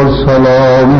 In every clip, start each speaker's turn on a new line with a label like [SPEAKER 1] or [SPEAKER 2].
[SPEAKER 1] والسلام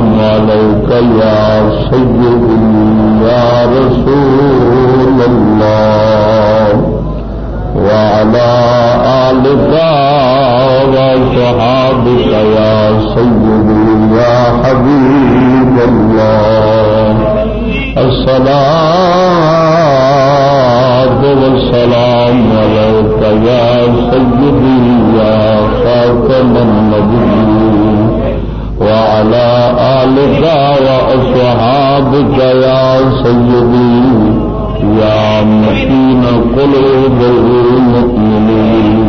[SPEAKER 1] عليك يا سيدي، يا رسول الله. وعلى آلك وصحابك يا سيدي، يا حبيب الله. الصلاة والسلام عليك يا سيدي، يا خاتم النبي وعلى آلك وأصحابك يا سيدي، يا مكين قلوب المؤمنين.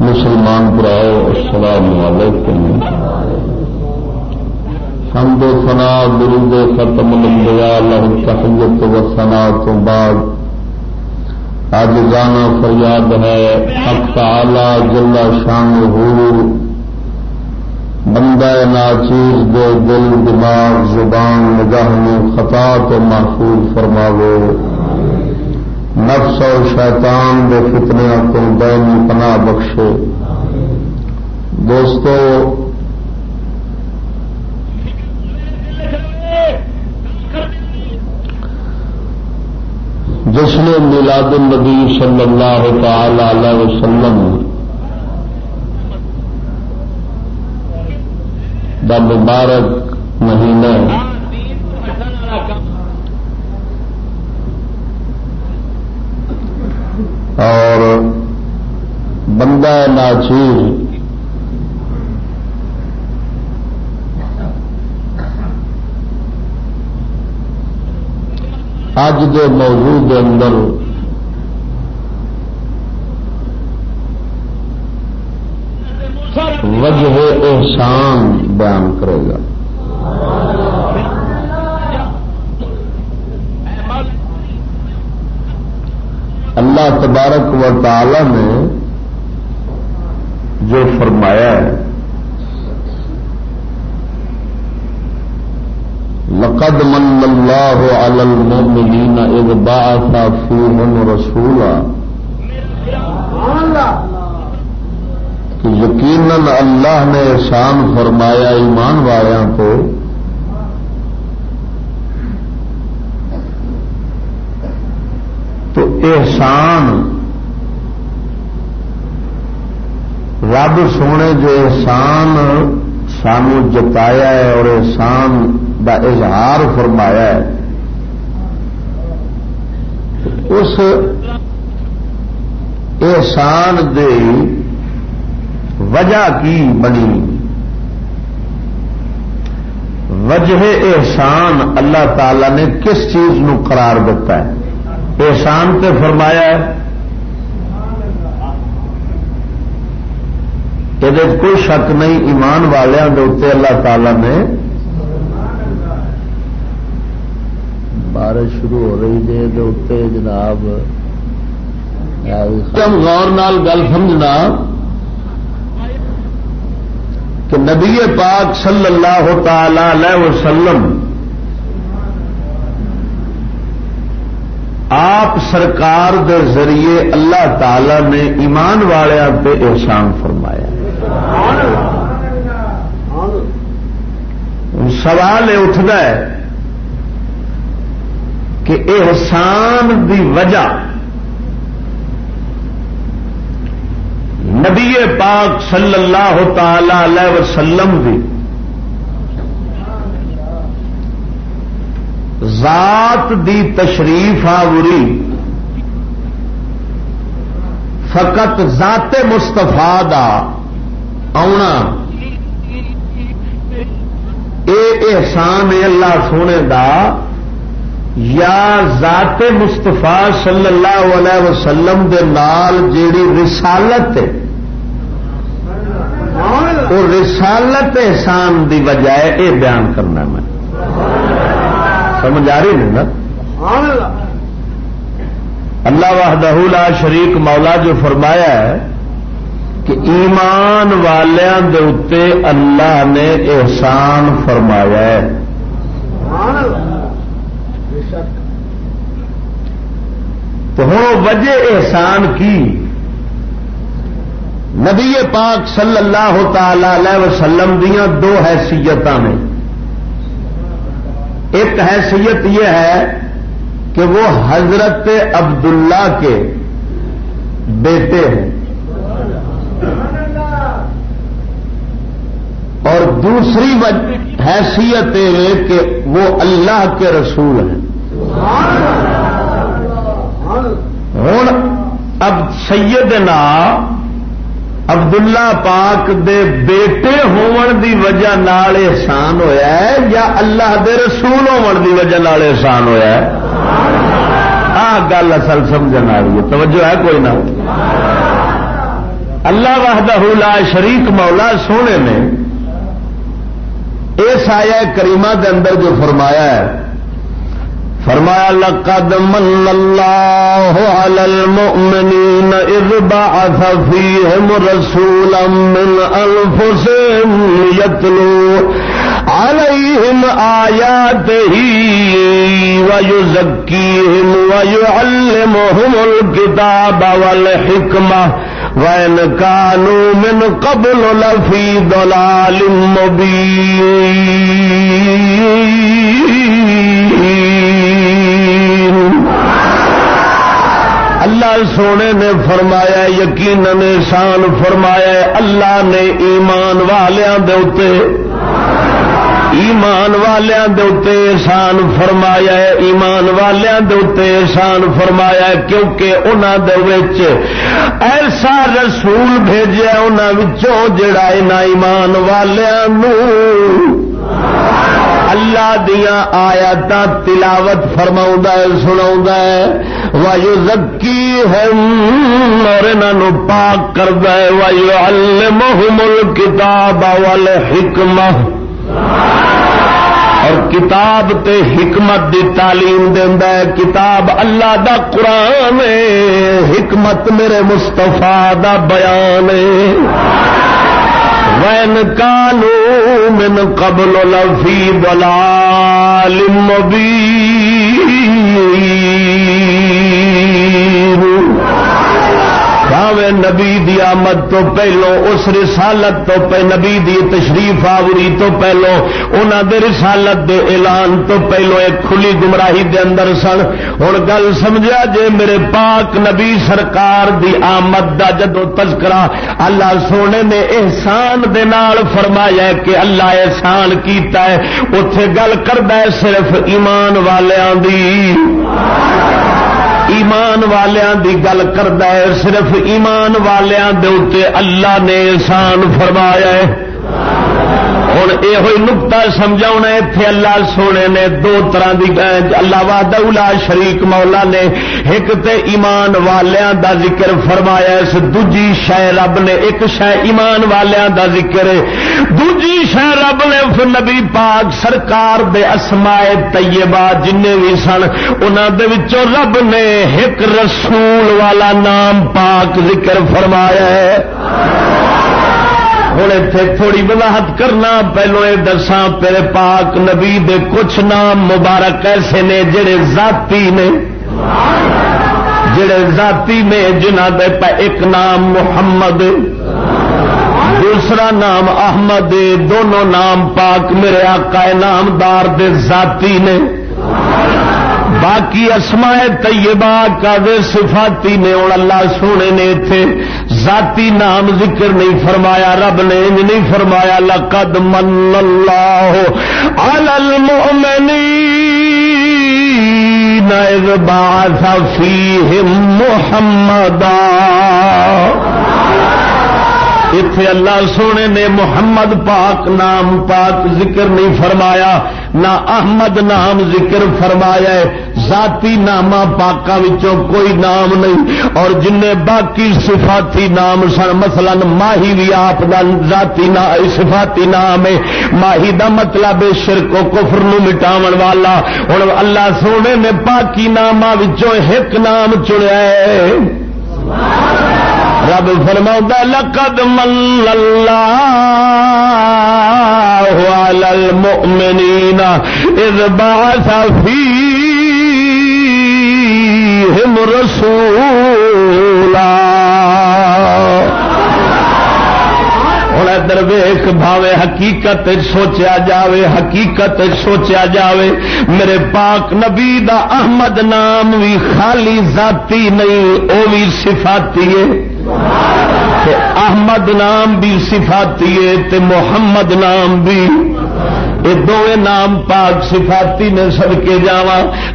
[SPEAKER 1] مسلمان پراؤ السلام علیکم. حمد و سنا گرو ختم الانبیاء، لہم تحیت و ثنا تو بعد. آجزانہ فریاد ہے، حق تعالی جل شان ہو بندہ ناچیز دے دل، دماغ، زبان، نگاہ میں خطا تو محفوظ فرماوے۔ نفس اور شیطان دے فتنیا کو دینی پناہ بخشے۔ دوستو جشن میلاد النبی صلی اللہ تعالی علیہ وسلم دا مبارک مہینہ اور بندہ ناچیر ساجد موضوع کے اندر
[SPEAKER 2] وجہ احسان بیان کرے گا۔ اللہ تبارک و تعالی نے جو فرمایا ہے لقد من اللہ على المؤمنین اذ بعث فیہم رسولا. کہ یقیناً اللہ نے احسان فرمایا ایمان والوں کو تو احسان رب سونے جو احسان سانو جتایا ہے اور احسان کا اظہار فرمایا ہے۔ اس احسان دے وجہ کی بنی؟ وجہ احسان اللہ تعالی نے کس چیز نو قرار دیتا ہے؟ احسان تے فرمایا ہے۔ یہ کوئی شک نہیں، ایمان والوں کے اتنے اللہ تعالی نے بارش شروع ہو رہی ہے اتنے جناب۔ غور نال گل سمجھنا کہ نبی پاک صلی اللہ تعالی علیہ وسلم آپ سرکار دے ذریعے اللہ تعالی نے ایمان والوں پہ احسان فرمایا۔ سوال یہ اٹھتا ہے کہ احسان دی وجہ نبی پاک صلی اللہ تعالی علیہ وسلم دی ذات دی تشریف آوری فقط ذات مستفا آنا اے احسان اللہ سونے دا یا ذات مستفا صلی اللہ علیہ وسلم دے نال جیڑی رسالت ہے، وہ رسالت احسان دی وجہ یہ بیان کرنا میں۔ سمجھ آ رہی نہیں نا؟ اللہ وحدہ لا شریک مولا جو فرمایا ہے کہ ایمان والوں کے اتنے اللہ نے احسان فرمایا ہے۔ تو ہوں وجہ احسان کی۔ نبی پاک صلی اللہ تعالی علیہ وسلم دیا دو حیثیت نے۔ ایک حیثیت یہ ہے کہ وہ حضرت عبداللہ کے بیٹے ہیں۔ اور دوسری حیثیت یہ کہ وہ اللہ کے رسول ہیں۔ ہوں۔ اب سیدنا عبداللہ پاک دے بیٹے ہون دی وجہ نال احسان ہویا ہے یا اللہ دے رسول ہون دی وجہ نال احسان ہویا ہے؟ آ، گل اصل سمجھ آ رہی ہے۔ توجہ ہے کوئی نہ۔ اللہ وحدہ لا شریک مولا سونے نے اس آیا کریمہ دے اندر جو فرمایا ہے فرمایا، لقد من الله على المؤمنين إذ بعث فيهم رسولا من أنفسهم يتلو عليهم آياته ويزكيهم ويعلمهم الكتاب والحكمة وإن كانوا من قبل لفي ضلال مبين اللہ سونے نے فرمایا یقین احسان فرمایا اللہ نے ایمان والوں دے ایمان والوں دے احسان فرمایا ایمان والوں دے احسان فرمایا کیونکہ انہوں دے ایسا رسول بھیجا انہوں جڑا ایمان والوں اللہ دیا آیات تلاوت فرما سنا وایو زکی ہے اور انہوں پاک کر دے وایو المحمل کتاب والحکمہ اور کتاب تے حکمت دی تعلیم دینا ہے۔ کتاب اللہ دا قرآن حکمت میرے مستفا دا بیان وین کانو من قبل لفی دلال مبین بھاوے نبی دی آمد تو پہلو، اس رسالت تو پہ نبی دی تشریف آوری تو پہلو انہوں دے رسالت دے اعلان تو پہلو ایک کھلی گمراہی دے اندر سن۔ ہوں گل سمجھا جے میرے پاک نبی سرکار دی آمد دا جدو تذکرہ اللہ سونے نے احسان دے نال فرمایا کہ اللہ احسان کیتا ہے اتے گل کرتا ہے صرف ایمان والوں دی۔ ایمان والوں دی گل کرد ہے، صرف ایمان والوں دے اتنے اللہ نے احسان فرمایا ہے۔ ہوں یہ نکتا سمجھا اتے اللہ سونے نے دو طرح کی اللہ وا شریک مولا نے ایک تے ایمان والوں دا ذکر فرمایا اس دجی شہ رب نے ایک شہ ایمان والوں دا ذکر۔ دجی شہ رب نے نبی پاک سرکار دے اسمائے طیبہ جن بھی سن انہوں رب نے ایک رسول والا نام پاک ذکر فرمایا ہے۔ ہوں اتے تھوڑی وضاحت کرنا، پہلو یہ دساں پھر پاک نبی دے کچھ نام مبارک ایسے نے جڑے ذاتی نے۔ جڑے ذاتی نے جنہ دے پہ ایک نام محمد، دوسرا نام احمد، دونوں نام پاک میرے آقا نامدار دے ذاتی نے۔ باقی اسماء طیبہ کا دے صفاتی نے اور اللہ سونے نے تھے۔ ذاتی نام ذکر نہیں فرمایا، رب نے نہیں فرمایا، لقد من اللہ علی المؤمنین، اذ بعث فیہم محمدہ اتے اللہ سونے نے محمد پاک نام پاک ذکر نہیں فرمایا، نہ احمد نام ذکر فرمایا ذاتی نام پاکا کوئی نام نہیں۔ اور جن باقی صفاتی نام سن، مثلا ماہی بھی آپ کا ذاتی صفاتی نام ہے۔ ماہی دا مطلب شرک و کفر نو مٹاو والا۔ ہوں اللہ سونے نے باقی نام ایک نام چنیا رب فرما لقد من اللہ على المؤمنين اذ بعث فیہم رسولا. درویش بھاوے حقیقت سوچیا جاوے، حقیقت سوچیا جاوے۔ میرے پاک نبی دا احمد نام بھی خالی ذاتی نہیں، او بھی صفاتی ہے۔ احمد نام بھی سفاتی ہے محمد نام بھی۔ یہ دونوں نام پاک سفاتی نے سد کے جا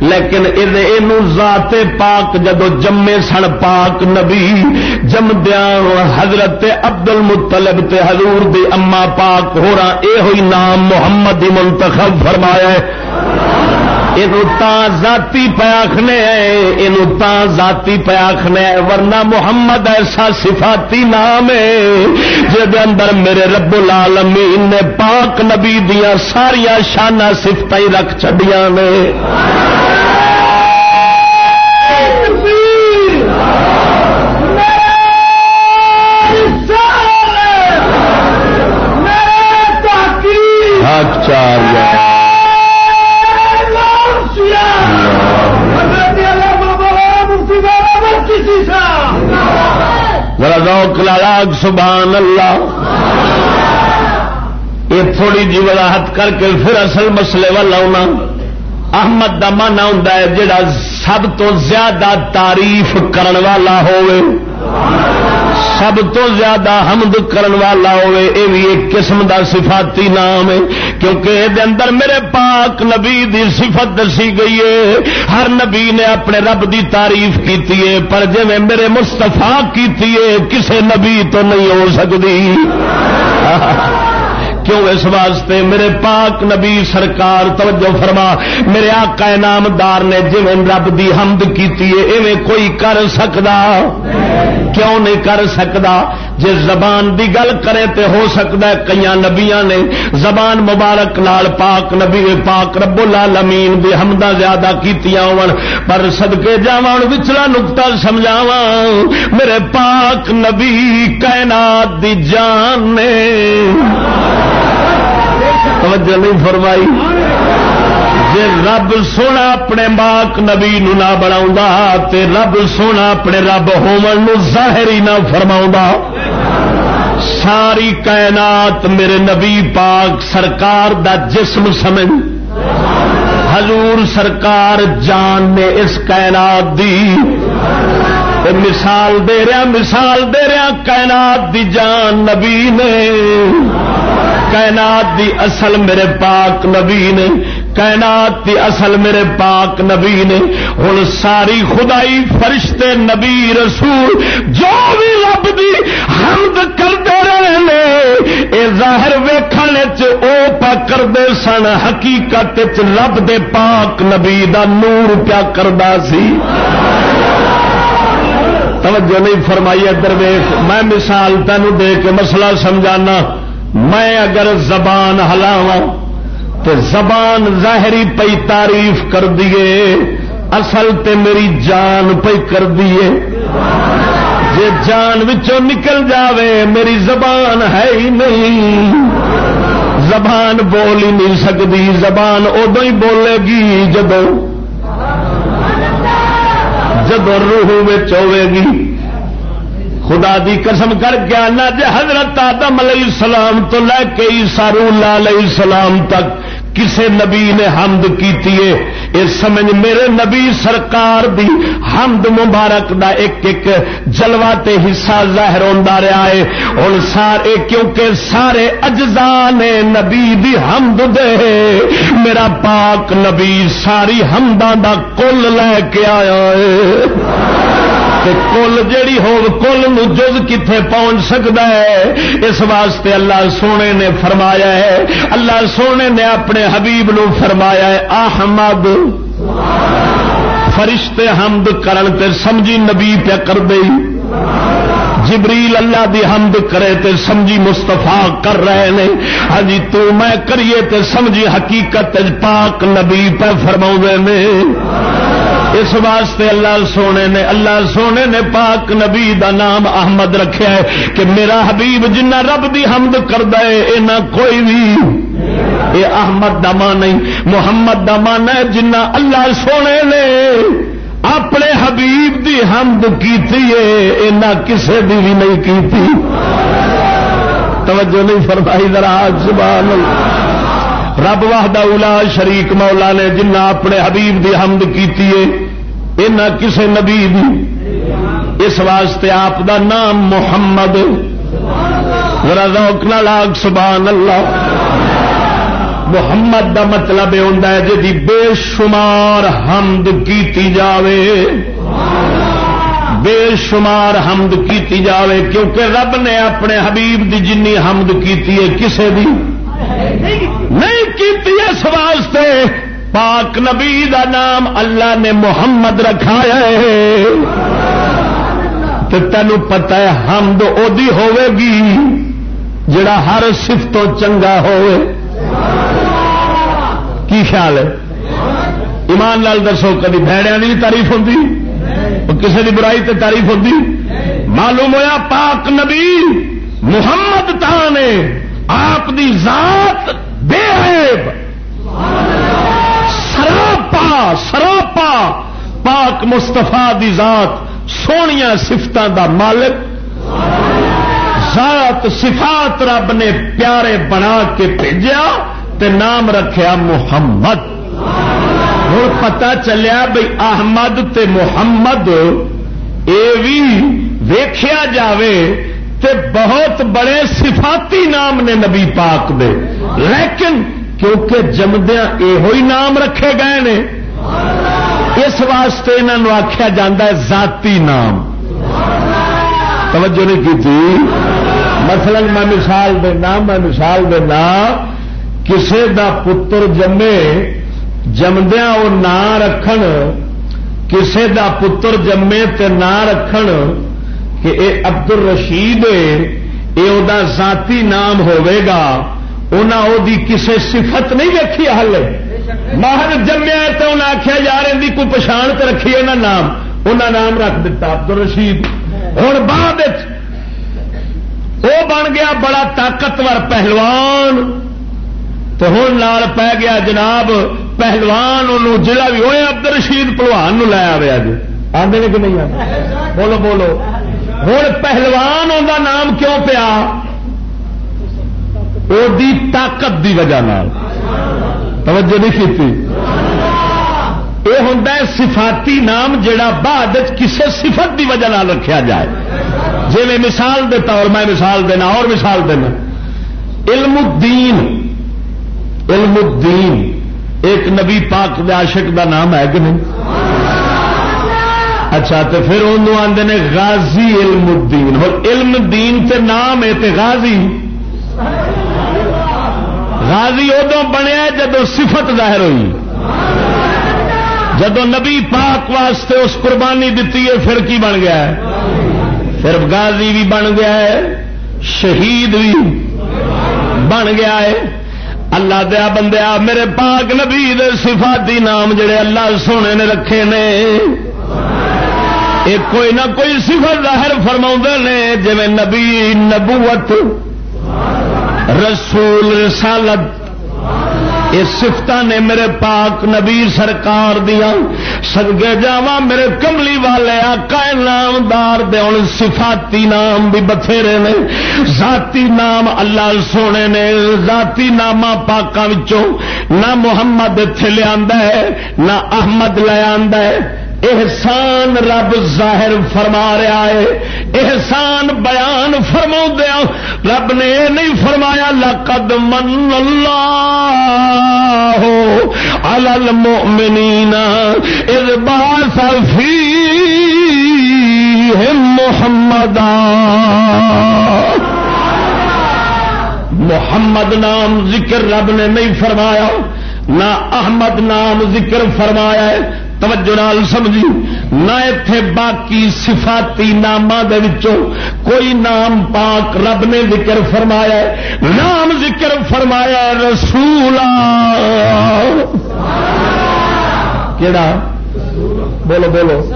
[SPEAKER 2] لیکن یہ ذات پاک جدو جمے سن پاک نبی جمدیا حضرت ابدل متلب حضور دی اما پاک ہو رہا یہ نام محمد منتخب فرمایا ہے۔ ذاتی پیاخنے یہ ذاتی پیاخنے ورنہ محمد ایسا صفاتی نام ہے جہد اندر میرے رب العالمین نے پاک نبی دیا ساریا شانہ سفت ہی رکھ چڈیا نے پاک سبحان اللہ۔ یہ تھوڑی جی وضاحت کر کے پھر اصل مسئلے والا آنا احمد کا من ہوں جڑا سب تو زیادہ تعریف کرن والا ہوئے سب تو زیادہ حمد کرن والا ہوئے، اے بھی ایک قسم دا صفاتی نام ہے، کیونکہ یہ اندر میرے پاک نبی دی صفت دسی گئی ہے۔ ہر نبی نے اپنے رب دی تعریف کی پر جی میرے مستفا کی کسے نبی تو نہیں ہو سکتی۔ کیوں اس واسطے میرے پاک نبی سرکار توجہ فرما، میرے آقا نامدار نے جی رب دی حمد کیتی ہے، ایویں کوئی کر سکتا کیوں نہیں کر سکتا جی زبان دی گل کرے تے ہو سکتا ہے کئی نبیاں نے زبان مبارک لال پاک نبی، پاک رب العالمین دی حمدہ زیادہ کیتیاں ہون۔ پر صدقے جاون وچلا نقطہ سمجھاواں، میرے پاک نبی کائنات دی جان نے توجہ نہیں فرمائی۔ جی رب سونا اپنے باق نبی نو نہ بنا رب سونا اپنے رب ہومن ظاہر ہی نہ فرما ساری کائنات میرے نبی پاک سرکار دا جسم سمجھ۔ حضور سرکار جان نے اس کائنات دی۔ مثال دے رہا، مثال دے رہا، کائنات دی جان نبی نے۔ کائنات دی اصل میرے پاک نبی نے، کائنات دی اصل میرے پاک نبی نے۔ ہوں ساری خدائی فرشتے، نبی، رسول، جو بھی رب دی حمد کرتے رہے اے ظاہر ویکھن او پا کرتے سن، حقیقت رب دے پاک نبی دا نور پیا کردا سی۔ توجہ نہیں فرمائی ادھر ویخ میں مثال تینوں دے کے مسئلہ سمجھانا۔ میں اگر زبان ہلاوا تو زبان ظاہری پئی تعریف کر دیے اصل تے میری جان پی کر دیے جے جان وچوں نکل جاوے، میری زبان ہے ہی نہیں۔ زبان بول ہی نہیں سکتی زبان ادو ہی بولے گی جب جب روح ہوے گی۔ خدا دی قسم کر کے آنا جی حضرت آدم علیہ السلام تو لے کے سارو علیہ السلام تک کسے نبی نے حمد کیتی ہے؟ سمجھ میرے نبی سرکار دی حمد مبارک دا ایک ایک جلوا تے حصہ ظاہر ہوندا رہا ہے۔ ہن سارے کیونکہ سارے اجزاء نے نبی دی حمد دے۔ میرا پاک نبی ساری حمداں دا کل لے کے آیا ہے۔ کل جیڑی ہو کل جز کتنے پہنچ سکتا ہے، اس واسطے اللہ سونے نے فرمایا ہے، اللہ سونے نے اپنے حبیب نو فرمایا ہے، احمد، فرشتے حمد کرن تے سمجھی نبی پیا کر دے۔ جبریل اللہ دی حمد کرے تے سمجھی مستفا کر رہے نے۔ ہاں جی تو میں کریے تے سمجھی حقیقت پاک نبی پہ فرما نے۔ اس واسطے اللہ سونے نے اللہ سونے نے پاک نبی دا نام احمد رکھا ہے کہ میرا حبیب جنہ رب دی حمد کردا ہے، اے نہ کوئی بھی۔ اے احمد دا مان نہیں، محمد دا مان ہے جنہ اللہ سونے نے اپنے حبیب دی حمد کیتی ہے، اے نہ کسے دی بھی نہیں کیتی۔ توجہ نہیں فرمائی ذرا، سبحان اللہ۔ رب واہدہ اولا شریک مولا نے جنہ اپنے حبیب دی حمد کی کسے نبی دی۔ اس واسطے آپ دا نام محمد۔ ذوق نہ لاگ، سبحان اللہ۔ محمد دا مطلب یہ ہوتا ہے جی بے شمار حمد کیتی جاوے۔ بے شمار حمد کیتی جاوے، کیونکہ رب نے اپنے حبیب دی جنی حمد کیتی ہے، کسے دی۔ نہیں کی اس واسطے۔ پاک نبی دا نام اللہ نے محمد رکھایا ہے۔ تو تینوں پتا ہے حمد ادی ہوے گی، جڑا ہر سفتوں چنگا ہوئے۔ کی خیال ہے؟ ایمان لال دسو، کدی بھڑیا کی تعریف ہوں کسی کی برائی تے تعریف ہوتی معلوم ہوا پاک نبی محمد نے آپ دی ذات بے عیب سراپا سراپا۔ پاک مستفا دی ذات سونیا سفتوں دا مالک۔ ذات صفات رب نے پیارے بنا کے بھیجا تے نام رکھیا محمد۔ ہوں پتا چلیا بھائی احمد تے محمد یہ بھی ویخیا جاوے تے بہت بڑے صفاتی نام نے نبی پاک دے۔ لیکن کیونکہ جمدیا یہ نام رکھے گئے نے، اس واسطے انہوں آخیا جا ذاتی نام۔ توجہ نہیں کی تھی مثلا میں مثال دینا میں مثال دینا کسے دا پتر جمے جمدیا وہ نام رکھن، کسے دا پتر جمے تے نام رکھن کہ اے عبد الرشید یہ ذاتی نام ہوے گا انہیں وہ کسی صفت نہیں رکھی ہل ماہر جمیا تو انہیں آخیا یار ان کوئی پچھان تو رکھی انہیں نام۔ انہیں نام رکھ دیتا عبد الرشید ہوں بعد وہ بن گیا بڑا طاقتور پہلوان۔ تو ہوں لال پی گیا جناب پہلوان ان جا بھی ہوئے عبد الرشید پلوان لایا ہوا جی آدھے کہ نہیں آتے بولو بولو۔ ہوں پہلوان ان نام کیوں پیا؟ دی طاقت دی وجہ توجہ نہیں کی یہ ہوں صفاتی نام جڑا بعد کسی صفت دی وجہ رکھا جائے۔ جی میں مثال دیتا اور میں مثال دینا، اور مثال دینا۔ علم الدین علم الدین۔ ایک نبی پاک عاشق دا نام ہے کہ نہیں؟ اچھا تو پھر انہوں آتے نے غازی علم الدین۔ اور علم دین تے نام ہے تے غازی۔ غازی ادو بنیا جدو صفت ظاہر ہوئی۔ جدو نبی پاک واسطے اس قربانی دیتی ہے، پھر کی بن گیا ہے؟ پھر غازی بھی بن گیا ہے، شہید بھی بن گیا ہے۔ اللہ دیا بندیا، میرے پاک نبی دے صفاتی نام جڑے اللہ سونے نے رکھے نے۔ ایک کوئی نہ کوئی صفت ظاہر فرما نے جی نبی نبوت، رسول رسالت یہ سفت نے میرے پاک نبی سرکار دیا سدگے جا میرے کملی والے آقا نامدار دے صفاتی نام بھی بتھیرے نے۔ ذاتی نام اللہ سونے نے، ذاتی نام پاکوں نہ محمد اتے لیا نہ احمد لیا احسان رب ظاہر فرما رہا ہے۔ احسان بیان فرما دیا ہاں۔ رب نے یہ نہیں فرمایا، لقد من اللہ المؤمنین اذ باث فیہم محمد محمد نام ذکر رب نے نہیں فرمایا، نہ احمد نام ذکر فرمایا ہے۔ توجہ نال سمجھی۔ نہ اتے باقی صفاتی نام کوئی نام پاک رب نے ذکر فرمایا نام ذکر فرمایا رسول کیڑا؟ بولو بولو۔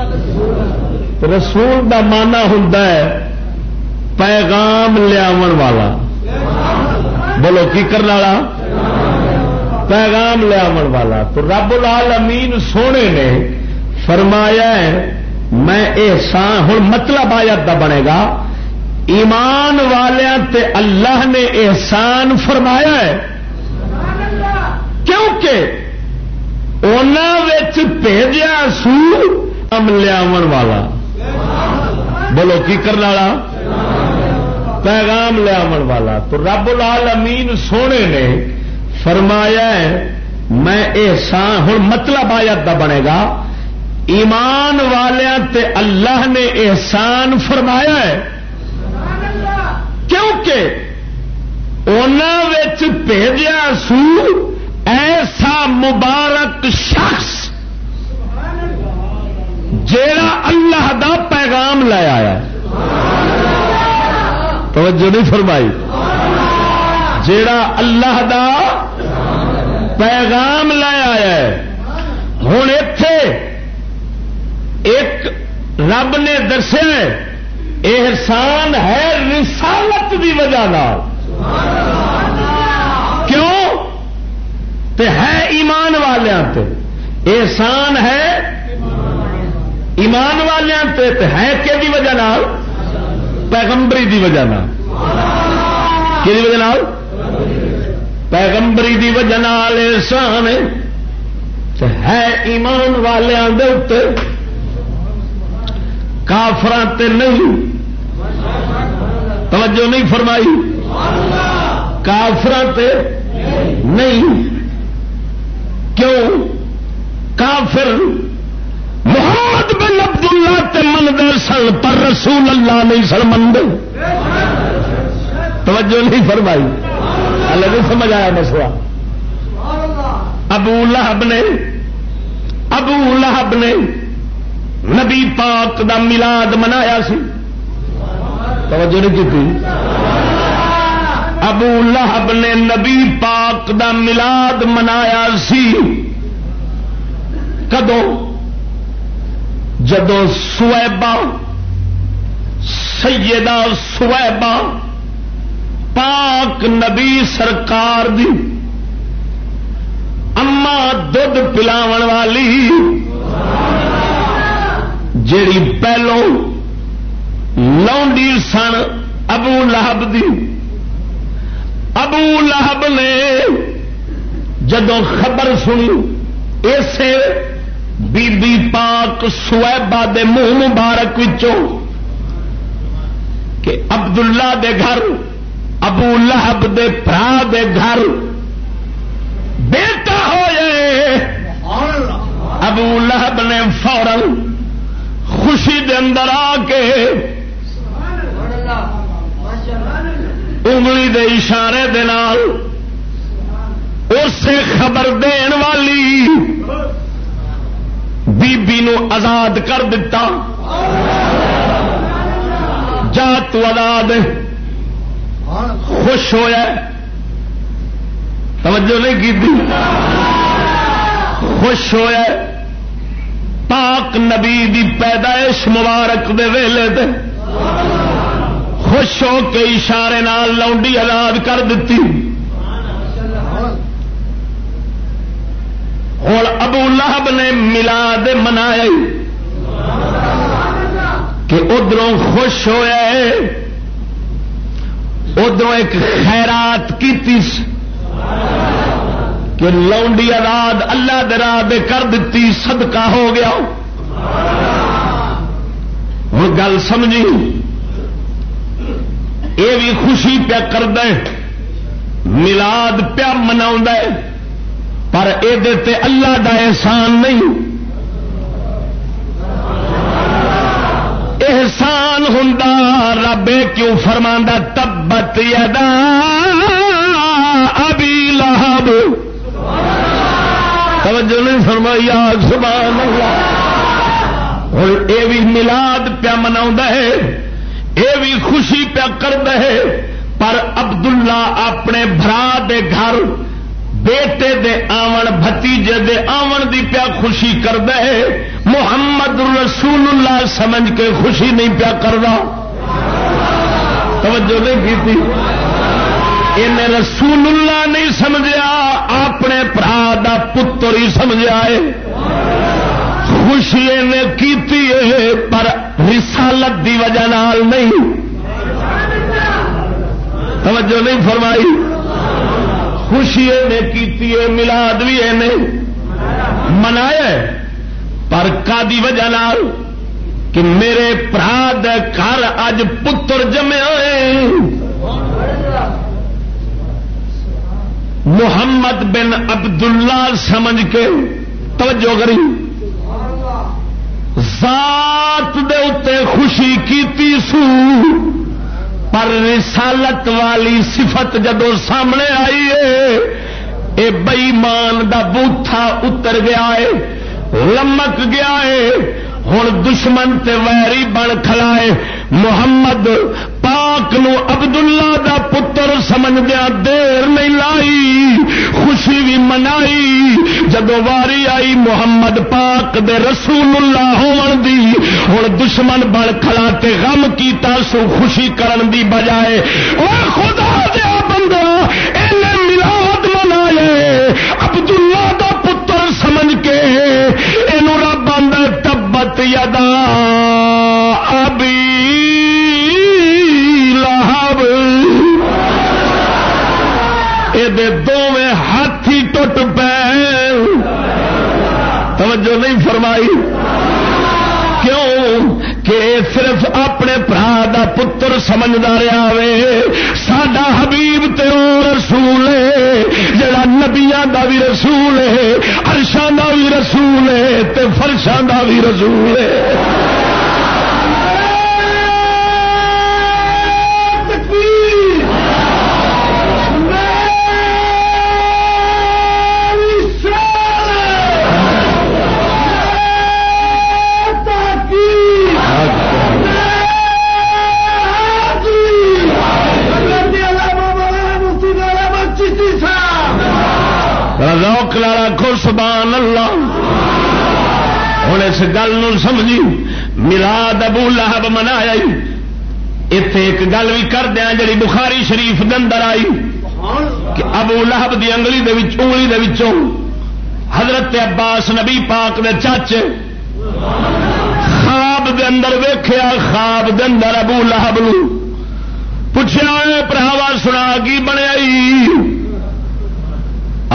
[SPEAKER 2] رسول دا مانا ہوں پیغام لیا والا۔ بولو، کی کرنے والا؟ پیغام لیا والا۔ تو رب العالمین سونے نے فرمایا ہے، میں احسان ہوں مطلب آیت کا بنے گا۔ ایمان تے اللہ نے احسان فرمایا ہے۔ کیونکہ بھیجا سو ہم لیا والا۔ بولو کی کرنے والا؟ پیغام لیا والا۔ تو رب العالمین سونے نے فرمایا ہے، میں احسان، ہوں مطلب آیت کا بنے گا۔ ایمان تے اللہ نے احسان فرمایا ہے۔ کیونکہ بھیجا سو ایسا مبارک شخص جیڑا اللہ دا پیغام لے آیا۔ توجہ نہیں فرمائی۔ جیڑا اللہ دا پیغام لے آیا ہوں اتے ایک رب نے دسیا احسان ہے رسالت کی وجہ کیوں؟ تے ہے ایمان والوں احسان ہے ایمان والوں تے ہے کہ وجہ پیغمبری دی وجہ کہ وجہ پیغمبری دی وجہ احسان ہے۔ ایمان والوں کے کافران تے نہیں۔ توجہ نہیں فرمائی۔ کافران تے نہیں۔ کیوں؟ کافر محمد بن عبد اللہ تے من سن، پر رسول اللہ نہیں سن مند توجہ نہیں فرمائی۔ اللہ نہیں سمجھ آیا مسئلہ ابو لہب نے، ابو لہب نے نبی پاک دا ملاد منایا سی۔ توجہ نہیں کی ابو لہب نے نبی پاک دا ملاد منایا سی۔ کدو؟ جدو سویبا سیدہ سویبا پاک نبی سرکار دی۔ اما دھد پلاو والی جیڑی پہلو لونڈی سن ابو لہب دی۔ ابو لہب نے جدو خبر سنی اسے بی بی پاک سویبا دے منہ مبارک وچوں کہ عبداللہ دے گھر ابو لہب دے برا دے گھر بیٹا ہوئے۔ ابو لہب نے فورن خوشی دے اندر آ کے انگلی دے اشارے دے نال اسے خبر دین والی بی بی نو آزاد کر دیتا جا تو آزاد۔ خوش ہوا توجہ نہیں کی خوش ہوا پاک نبی دی پیدائش مبارک دے ویلے دے خوش ہو کے اشارے نال لونڈی آزاد کر دیتی۔ ہوں ابو لہب نے ملاد منایا کہ ادھر خوش ہوا ادھر ایک خیرات کی کہ لونڈی آزاد اللہ درا دے کر دیتی صدقہ ہو گیا۔ ہوں گل سمجھی۔ یہ بھی خوشی پیا کر دے ملاد پیا منا پر یہ اللہ دا احسان نہیں۔ احسان ہوں رب کیوں فرما تبت یدا ابھی لہب۔ توجہ نہیں فرمائی آگ سبحان اللہ۔ اور اے بھی ملاد پیا منا ہے، اے بھی خوشی پیا کر دے پر عبداللہ اپنے برا دے گھر، بیٹے دے آون، بھتیجے دے آون دی پیا خوشی کر دے محمد رسول اللہ سمجھ کے خوشی نہیں پیا کرتا توجہ نہیں کی رسول اللہ نہیں سمجھا اپنے برا دا پتر ہی سمجھا ہے۔ خوشی نے کیتی ہے، پر رسالت دی وجہ نال نہیں۔ توجہ نہیں فرمائی۔ خوشی نے کیتی ہے، ملاد بھی منایا پر کا دی وجہ نال کہ میرے برا گھر اج پتر جمے محمد بن عبداللہ سمجھ کے، توجہ کری۔ ذات دے اتے خوشی کیتی سو، پر رسالت والی صفت جدو سامنے آئی ہے، اے بئیمان دا بوتھا اتر گیا ہے۔ لمک گیا ہے۔ ہوں دشمن تے ویری بن کھلائے محمد پاک نو عبداللہ دا پتر سمجھدیا دیر نہیں لائی۔ خوشی بھی منائی۔ جدو واری آئی، محمد پاک دے رسول اللہ ہون دی ہوں دشمن بن کھلا تے غم کیتا سو خوشی کرن دی بجائے اور خدا دیا بندہ، اینے ملاد منائے عبداللہ دا پتر سمجھ کے اینو رب آدھا تبت یدا ابھی دونوں ہاتھ ہی ٹوٹ پے۔ توجہ نہیں فرمائی۔ کیوں؟ کہ صرف اپنے برا دا پتر سمجھدا رہا وے ساڈا حبیب تے رسول ہے۔ جڑا نبیاں دا بھی رسول ہے، عرشاں دا بھی رسول ہے، تے فرشاں دا بھی رسول ہے۔ سبحان اللہ ہوں اس گل سمجھی ملاد ابو لہب منایا اتے ایک گل بھی کر دیا جی بخاری شریف اندر آئی۔ کہ ابو لہب دی انگلی دے وچ، انگلی دے وچوں حضرت عباس نبی پاک دے چاچے خواب دے اندر ویخیا خواب دے اندر ابو لہب نو پوچھا پراوا سنا کی بنیا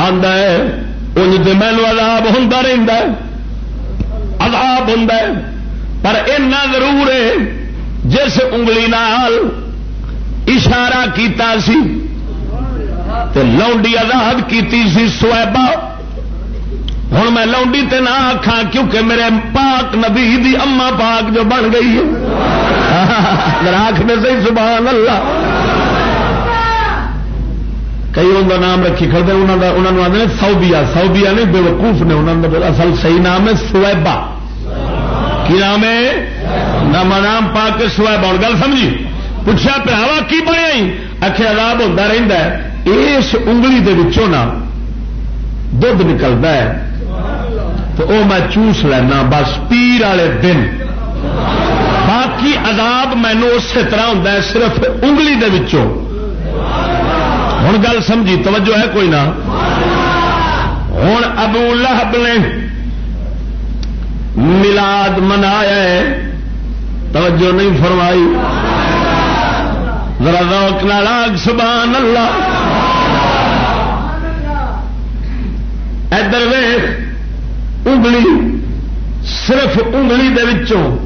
[SPEAKER 2] آدھا انج تو مینو عذاب ہوں رہتا عذاب ہوں پر اینا ضرور ہے، جس انگلی نال اشارہ کیتا سی تے لونڈی آزاد کی سویبا۔ ہوں میں لونڈی تے نہ آخا کیونکہ میرے پاک نبی دی اما پاک جو بن گئی ہے۔ راک میں صحیح سبحان اللہ۔ کئی ان کا نام رکھی کھڑے انہوں نے آدھے سوبیا سوبیا نے بے وقوف نے انہوں نے اصل صحیح نام ہے سویبا کی نام ہے؟ نام نام پا کے سویبا ہوں گل سمجھی؟ پوچھا پراوا، کی بنیا آخر عذاب ہوتا رہتا ہے۔ اس انگلی دے وچوں نا دھد نکلتا ہے۔ تو وہ میں چوس لینا، بس پیر والے دن۔ باقی عذاب مینو اسی طرح ہوں صرف انگلی دے وچوں۔ ہوں گل سمجھی، توجہ ہے کوئی نہ؟ ہوں ابو لہب نے ملاد منایا ہے۔ توجہ نہیں فرمائی۔ ذرا روک نالاگ سبحان اللہ ادھر ویخ انگلی، صرف انگلی دے وچوں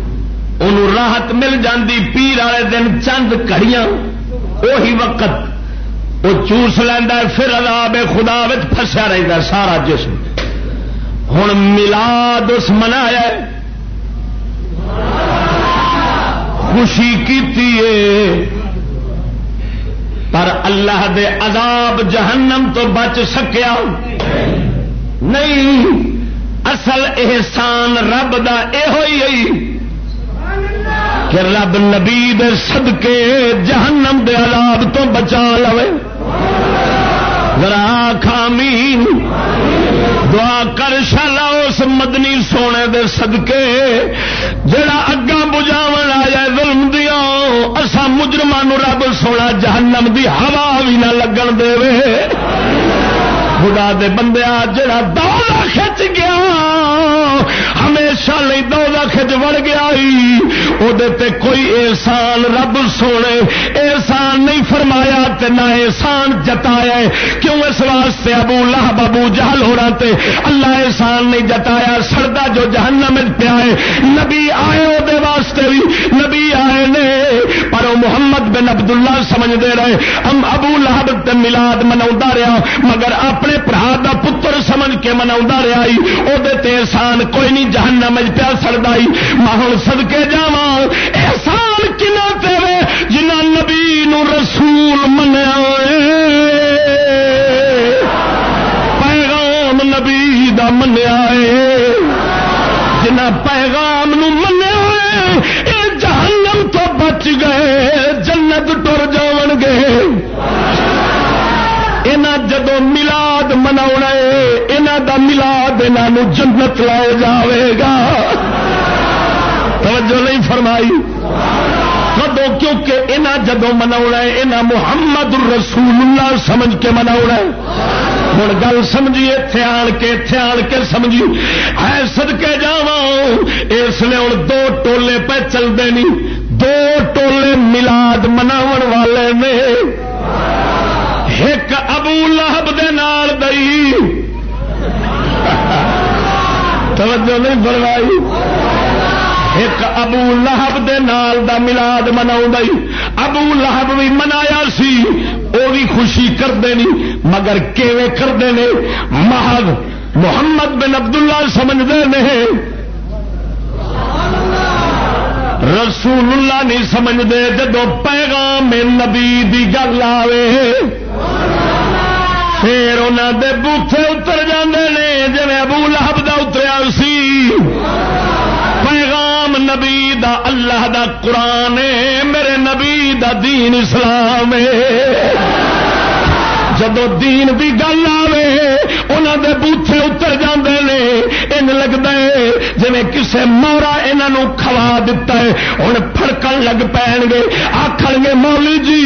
[SPEAKER 2] انہوں راحت مل جاندی، پیر والے دن چند کڑیاں وہی وقت وہ چوس لینا پھر عذاب خدا فسیا رہتا سارا جسم۔ ہوں ملاد اس منایا خوشی کی پر اللہ دے عذاب جہنم تو بچ سکیا۔ نہیں، اصل احسان رب دا یہ کہ رب نبی دے صدقے جہنم دے عذاب تو بچا لو ذرا خامین دعا کر شالا اس مدنی سونے دے صدقے جڑا اگا بجاو آیا ظلم دیا اصا مجرمان رب سونا جہنم دی ہوا بھی نہ لگن دے خدا دے بندے جڑا دوڑا کھچ گیا، ہمیشہ نہیں دوڑا کھچ وڑ گیا تے کوئی احسان رب سونے، احسان نہیں فرمایا تے نہ احسان جتایا۔ کیوں اس واسطے ابو اللہ بابو جہل ہو رہا تے اللہ احسان نہیں جتایا؟ سڑدا جو جہنم پیا ہے۔ نبی آئے وہ واسطے بھی، نبی آئے نے محمد بن عبد اللہ سمجھتے رہے۔ ہم ابو لہب ملاد منا رہا۔ مگر اپنے برا کا پتر سمجھ کے منا رہا وہ احسان کوئی نہیں، جہنم پیا سڑتا میں ہوں سدکے جا احسان کنا پہ جنا نبی نو رسول منیا پیغام نبی دا منیا جنا پیغام بچ گئے، جنت ٹر جان گے۔ جدو ملاد منا یہاں دا ملاد انہوں جنت لاؤ جاوے گا۔ توجہ نہیں فرمائی۔ کدو کیونکہ یہاں جدو منا یہاں محمد رسول اللہ سمجھ کے منا ہوں گل سمجھی اتے آن کے اتے آن کے سمجھی۔ ہے سد کے جا اس لیے ہوں دو ٹولے پہ چلتے نہیں دو ٹولے ملاد مناو والے نے۔ ایک ابو لہب دے نال دئی توجہ نہیں فرمائی۔ ایک ابو لہب دے نال دا ملاد منا ابو لہب بھی منایا سی وہ بھی خوشی کرتے نہیں مگر کیویں کرتے ہیں محض محمد بن عبداللہ سمجھتے ہیں رسول اللہ نہیں سمجھتے جدو پیغام نبی دی گل آئے پھر انہوں دے بوتھے اتر جاندے نے جی ابو لہب دا اتریا سی۔ پیغام نبی دا اللہ دا قرآن میرے نبی دا دین اسلام جدو دین دی گل آوے انہوں دے بوتھے اتر جاندے ان لگتا ہے۔ جی کسے مورا انہوں کھوا دتا ہے ہوں پڑکن لگ پین گے۔ آخر گے مولی جی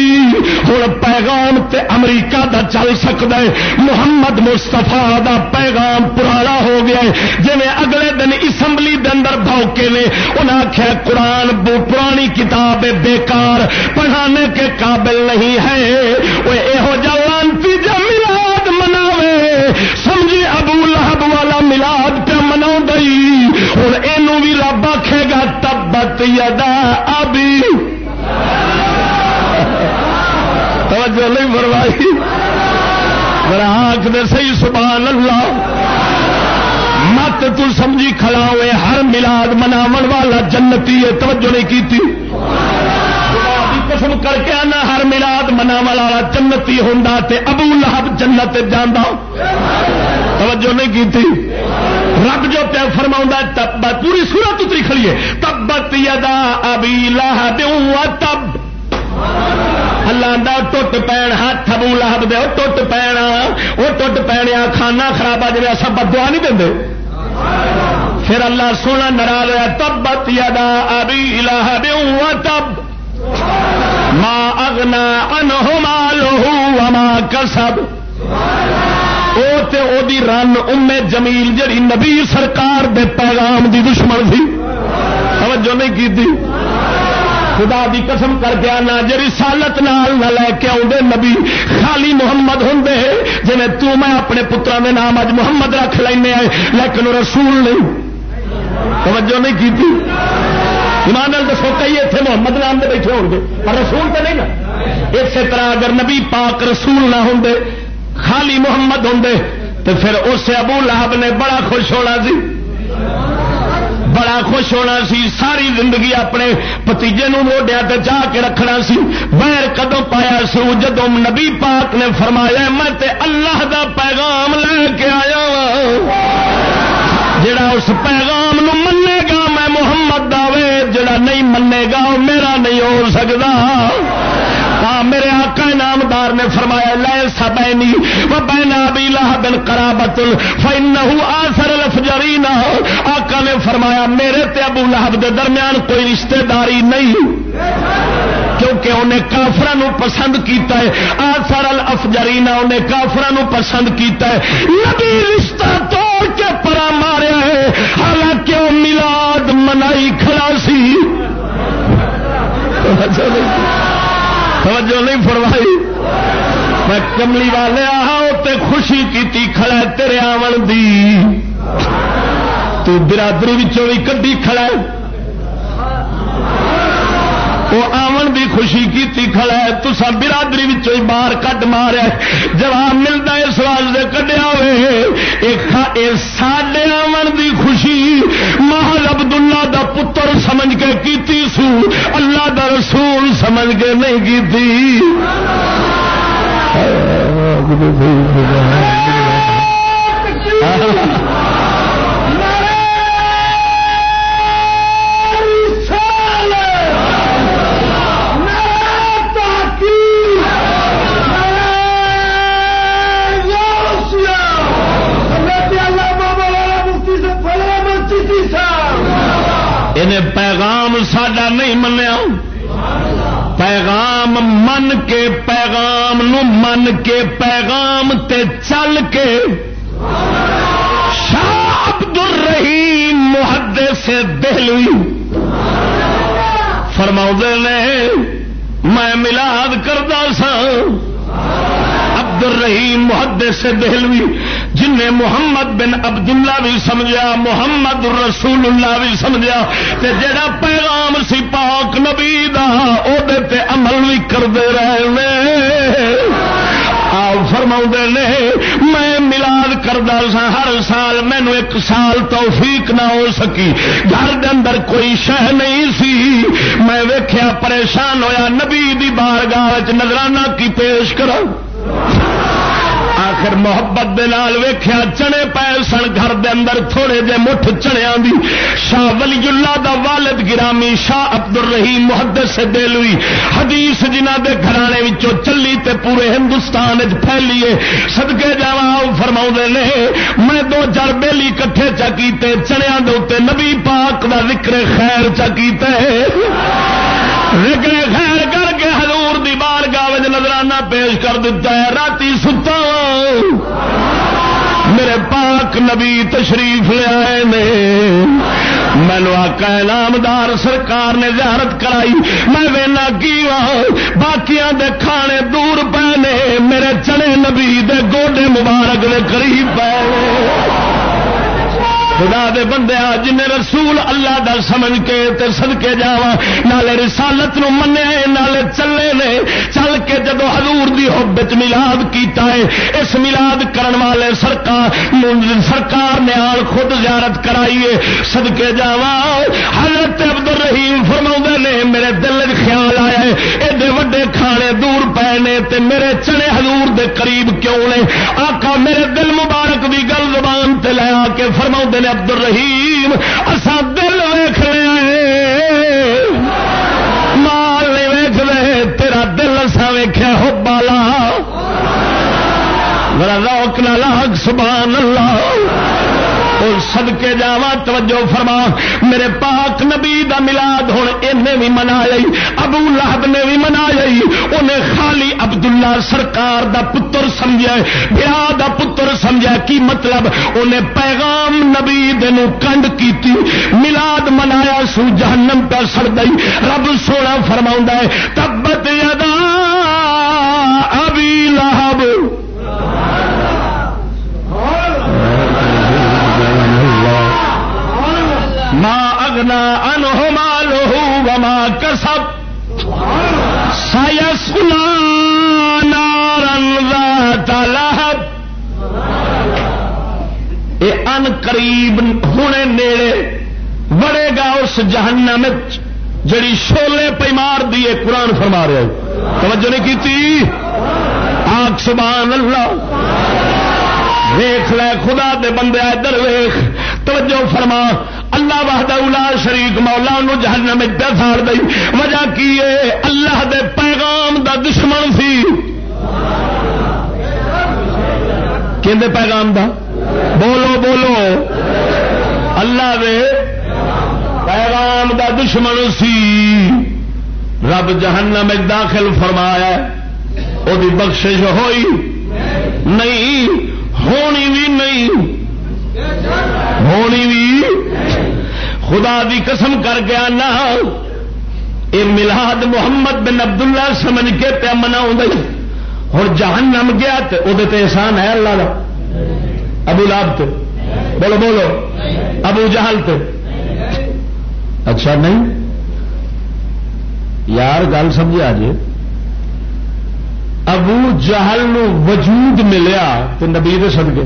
[SPEAKER 2] ہوں پیغام تے امریکہ دا چل سکتا ہے۔ محمد مستفا دا پیغام پرانا ہو گیا ہے۔ جی اگلے دن اسمبلی دے اندر بھوکے نے انہیں آخیا قرآن پرانی کتاب بیکار۔ پڑھانے کے قابل نہیں ہے۔ وہ یہو جانتی جا ملاد مناوے۔ سمجھی منا ہوں یہ بھی رب آخے گا، تبت یدا ابھی توجہ نہیں بروائی آخ دے سی سبحان اللہ۔ مت تو سمجھی کھڑا ہوئے، ہر ملاد مناو والا جنتی ہے، توجہ نہیں کی قسم کر کے آنا، ہر ملاد مناو والا جنتی ہوں ابو لہب جنت جانا توجہ نہیں کی رب جو پیا فرما تب پوری سورت اتری کھڑی ہے۔ تبت یدا ابی لہب تب۔ اللہ ٹوٹ پین ہاتھ ابو لہب دے ٹوٹ پینا وہ ٹوٹ پینے کھانا خراب آ جائے سب بدوا نہیں دیں پھر اللہ سونا ناراض ہوا تب بت یادا ابھی الہ تب۔ ماں اگنا انہو مالو ماں کسب۔ او دی رن امے جمیل جڑی نبی سرکار دے پیغام دی دشمن تھی توجہ نہیں کی تھی خدا دی قسم کر کے آنا جی رسالت نال نہ لے کے آدھے نبی خالی محمد ہوں جی تو میں اپنے پترا کے نام اج محمد رکھ لینا لیکن رسول نہیں۔ توجہ نہیں کی تھی ایمان دسو، کئی اتنے محمد نام دے بیٹھے ہو گے پر رسول تو نہیں نا۔ اسی طرح اگر نبی پاک رسول نہ ہوں خالی محمد ہوں تو پھر اس ابو لہب نے بڑا خوش ہونا سی۔ بڑا خوش ہونا سی، ساری زندگی اپنے پتیجے موڈیا چاہ کے رکھنا سی۔ بیر کدو پایا سو جدو نبی پاک نے فرمایا، میں تے اللہ دا پیغام لے کے آیا۔ جڑا اس پیغام نو منے گا، میں محمد دے جڑا نہیں منے گا میرا نہیں ہو سکتا۔ میرے آقا نامدار نے فرمایا لے سبینی وہ بینا بھی لاہ بن کرا بتل آسر لفجری آقا نے فرمایا، میرے تے ابو لہب دے درمیان کوئی رشتہ داری نہیں، کیونکہ انہیں کافر پسند کیتا ہے۔ آسر الفجری نہ انہیں کافر پسند کیتا ہے۔ نبی رشتہ توڑ کے پرا ماریا ہے، حالانکہ وہ ملاد منائی کھڑا سی۔ توجہ نہیں فرمائی۔ میں کملی والے آتے خوشی کی کھڑا تیرے آن دی۔ تو برادری بھی کدی کھڑا وہ آمن دی خوشی کی کھڑا ہے تو سب برادری باہر کٹ مارا جواب ملتا اس واسطے کڈیا ہوئے۔ آمن دی خوشی۔ محل عبداللہ دا پتر سمجھ کے کیتی سو اللہ دا رسول سمجھ کے نہیں کی ساڈا نہیں منیا۔ پیغام من کے پیغام نو من کے پیغام تے چل کے۔ شاہ عبد الرحیم محدے سے دہلوی۔ فرما نے، میں ملاد کرتا سا عبد الرحیم محدے سے دہلوی۔ جن نے محمد بن عبداللہ بھی سمجھا، محمد رسول اللہ بھی سمجھا، تے جڑا پیغام سی پاک نبی دا او دے تے عمل بھی کرتے رہے فرما نے، میں ملاد کردا سا، ہر سال مینو ایک سال توفیق نہ ہو سکی۔ گھر دے اندر کوئی شہ نہیں سی۔ میں ویخیا پریشان ہویا، نبی دی بارگاہ نظرانہ کی پیش کرا آخر محبت دے نال ویکھیا چنے پے سن گھر دے اندر تھوڑے جے مٹھ چنیا دی۔ شاہ ولی اللہ دا والد گرامی شاہ عبد الرحیم محدث سے دلوئی حدیث جنہ دے گھرانے وچوں چلی تے پورے ہندوستان وچ پھیلیے۔ صدقے جاواں فرما نے، میں دو چار بیلی کٹھے چا کیتے چنیا دے اوتے نبی پاک دا ذکر خیر چا کیتے۔ ذکر خیر کر کے حضور دی بار گاوج نظرانہ پیش کر دیتا ہے۔ رات ستا میرے پاک نبی تشریف لیا مینو آقا نامدار سرکار نے زیارت کرائی۔ میں وینا کی باقیاں دے کھانے دور پے میرے چنے نبی دے گوڈے مبارک دے قریب پے۔ خدا دے بندے جن رسول اللہ دا سمجھ کے تے صدقے جاوا نالے رسالت نو منیا نالے چلے نے۔ چل کے جدو حضور دی حب ملاد کیتا ہے، اس ملاد کرن والے سرکار سرکار نے آل خود زیارت کرائیے صدقے جاوا حضرت عبد الرحیم فرما نے، میرے دل خیال آیا ہے، ایڈے وڈے کھانے دور پے نے تے میرے چنے حضور دے قریب کیوں نے؟ آقا میرے دل مبارک دی گل زبان تے لے آ کے فرما نے عبد الرحیم اصا دل ویخ لے مال نہیں ویخ لے تیرا دل اصا ویخیا ہو بالا میرا روک لاگ، سبحان اللہ۔ اور سدکے جا توجہ فرما۔ میرے پاک نبی دا ملاد ہوں انہیں بھی منا لئی ابو لہب نے بھی منا لئی انہیں خالی عبداللہ سرکار دا پتر سمجھا بیا دا پتر سمجھا کی مطلب؟ انہیں پیغام نبی دنو کنڈ کیتی۔ ملاد منایا سو جہنم پہ سڑ گئی۔ رب سونا فرما ہے، تبت یدا ابی لہب۔ اگنا انہو مالو وما کسب. سیسلا نارن ذات لہب. اے ان قریب ہونے نیڑے بڑے گا اس جہنم جڑی شولے پیمار دیے قرآن فرما رہے توجہ نہیں کی آگ سبحان اللہ. ویخ لے خدا دے بندے، ادھر ویخ توجہ فرما. اللہ وحدہ الا شریک مولا نو جہنم ساڑ دئی۔ وجہ کی اللہ دے پیغام دا دشمن سی۔ کہ پیغام دا؟ بولو بولو۔ اللہ دے پیغام دا دشمن سی۔ رب جہنم داخل فرمایا وہ بخشش ہوئی۔ نہیں، ہونی بھی نہیں۔ ہونی بھی خدا دی قسم کر گیا نہ یہ ملاد محمد بن عبداللہ سمجھ کے پیا منا ہوں جہنم گیا تو وہ احسان ہے اللہ کا ابو لاب تے۔ بولو بولو۔ ابو جہل تے۔ اچھا نہیں۔ یار، گل سمجھا جی ابو جہل نو وجود ملیا تو نبی دے سد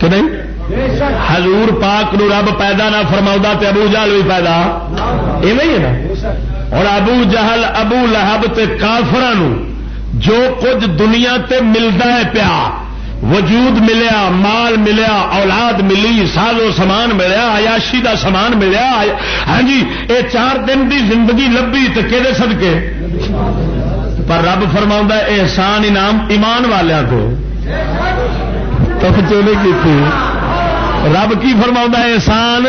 [SPEAKER 2] کہ نہیں؟ حضور پاک نو رب پیدا نہ فرما تے ابو جہل بھی پیدا۔ یہ نہیں ہے نا؟ اور ابو جہل، ابو لہب تے کافران جو کچھ دنیا تے ملتا ہے پیا، وجود ملیا، مال ملیا، اولاد ملی، سازو سامان ملیا، عیاشی دا سامان ملیا ہاں جی یہ چار دن دی زندگی لبھی تو کہ سدکے پر رب فرما احسان انعام ایمان والوں کو تو چولی کی تھی؟ رب کی فرما احسان؟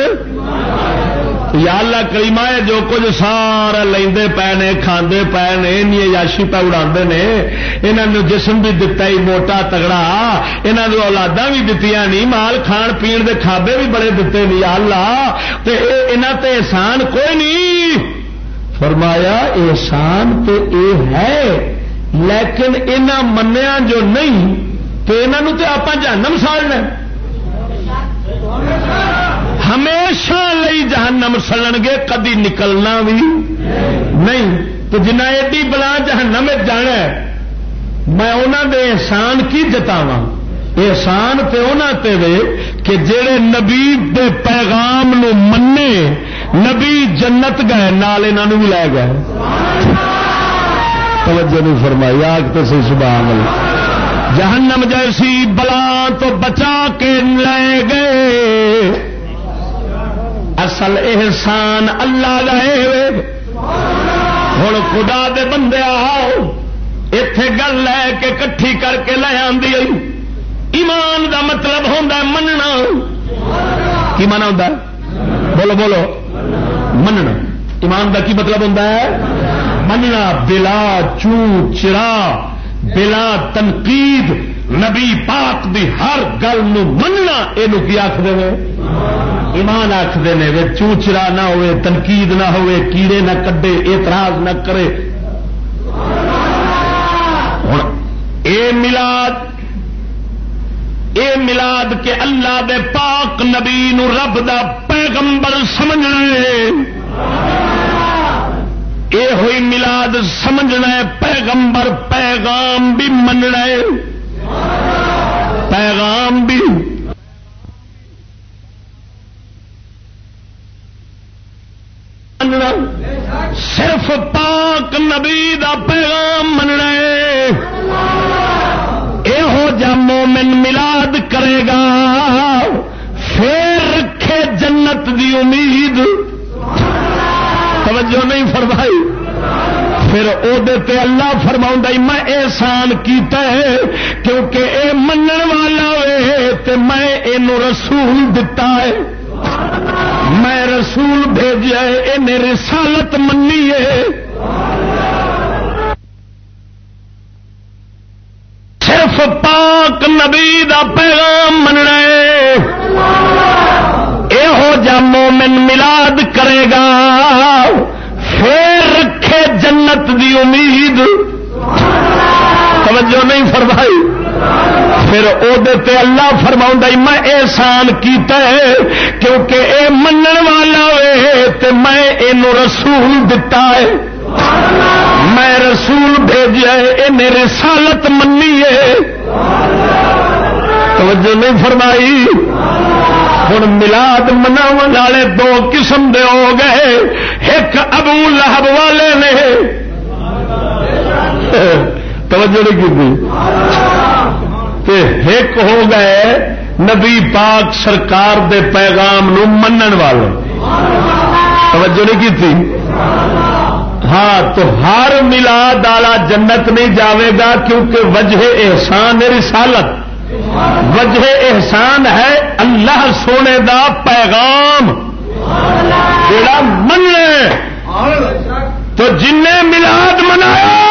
[SPEAKER 2] یا اللہ کریما ہے جو کچھ سارا لیندے پے نے، کھاندے پے نے یاشی پہ اڑا نے۔ انہوں جسم بھی دتا ہی موٹا تگڑا۔ یہاں نے اولادا بھی دتی نہیں مال کھان پین دے کھابے بھی بڑے دیتے نہیں یا اللہ۔ تے انہاں تے احسان کوئی نہیں فرمایا، احسان تو اے ہے، لیکن انہاں منیا جو نہیں تو انہوں تے آپ جانم ساڑنا ہمیشہ لئی جہنم سلن گے، کدی نکلنا بھی نہیں۔ تو جنا ایڈی بلا جہنم جانا میں انہوں دے احسان کی جتاوا احسان تے انہوں تے وے کہ جڑے نبی دے پیغام نو منے نبی جنت گئے، نال انہوں بھی لے گئے۔ توجہ نہیں فرمائی، آگ تو سی سبحان اللہ۔ جہنم جیسی بلا تو بچا کے لے گئے۔ اصل احسان اللہ گئے ہوں خدا دے بندے آؤ اتے گل لے کے کٹھی کر کے لے آدھی ایمان دا مطلب ہوتا مننا۔ کی مانا ہوتا بولو بولو۔ مننا۔ ایمان دا کی مطلب ہوتا ہے؟ مننا، بلا چو چرا بلا تنقید نبی پاک دی ہر گل مننا یہ آخر ایمان آخر نے چوچرا نہ ہوئے، تنقید نہ ہوئے، کیڑے نہ کڈے، اعتراض نہ کرے۔ ہوں اے ملاد اے ملاد کے اللہ دے پاک نبی نو رب دا پیغمبر سمجھنا اے ہوئی ملاد سمجھنا ہے، پیغمبر پیغام بھی مننا ہے۔ پیغام بھی۔ صرف پاک نبی دا پیغام مننا یہو جا مومن ملاد کرے گا۔ پھر رکھے جنت دی امید۔ توجہ نہیں فرمائی۔ پھر ادے اللہ فرما میں احسان کیتا ہے کیونکہ اے منن والا ہوئے میں یہ رسول دتا ہے۔ میں رسول بھیجا ان رسالت منی ہے۔ صرف پاک نبی دا پیغام مننا یہو جا مومن ملاد کرے گا۔ جنت دی امید۔ توجہ نہیں فرمائی۔ پھر ادے اللہ فرما میں احسان کیتا ہے کیونکہ اے منن والا ہوئے میں یہ رسول دتا ہے۔ میں رسول بھیجا ان رسالت منی ہے۔ توجہ نہیں فرمائی۔ ہوں ملاد منا والے دو قسم دے ہو گئے، ایک ابو لہب والے نے توجہ نہیں کی ایک ہو گئے نبی پاک سرکار دے پیغام نو منن والے۔ توجہ نہیں کی ہاں تو ہر ملاد والا جنت نہیں جاوے گا کیونکہ وجہ احسان رسالت۔ وجہ احسان ہے اللہ سونے دا پیغام۔ جڑا من تو جن ملاد منایا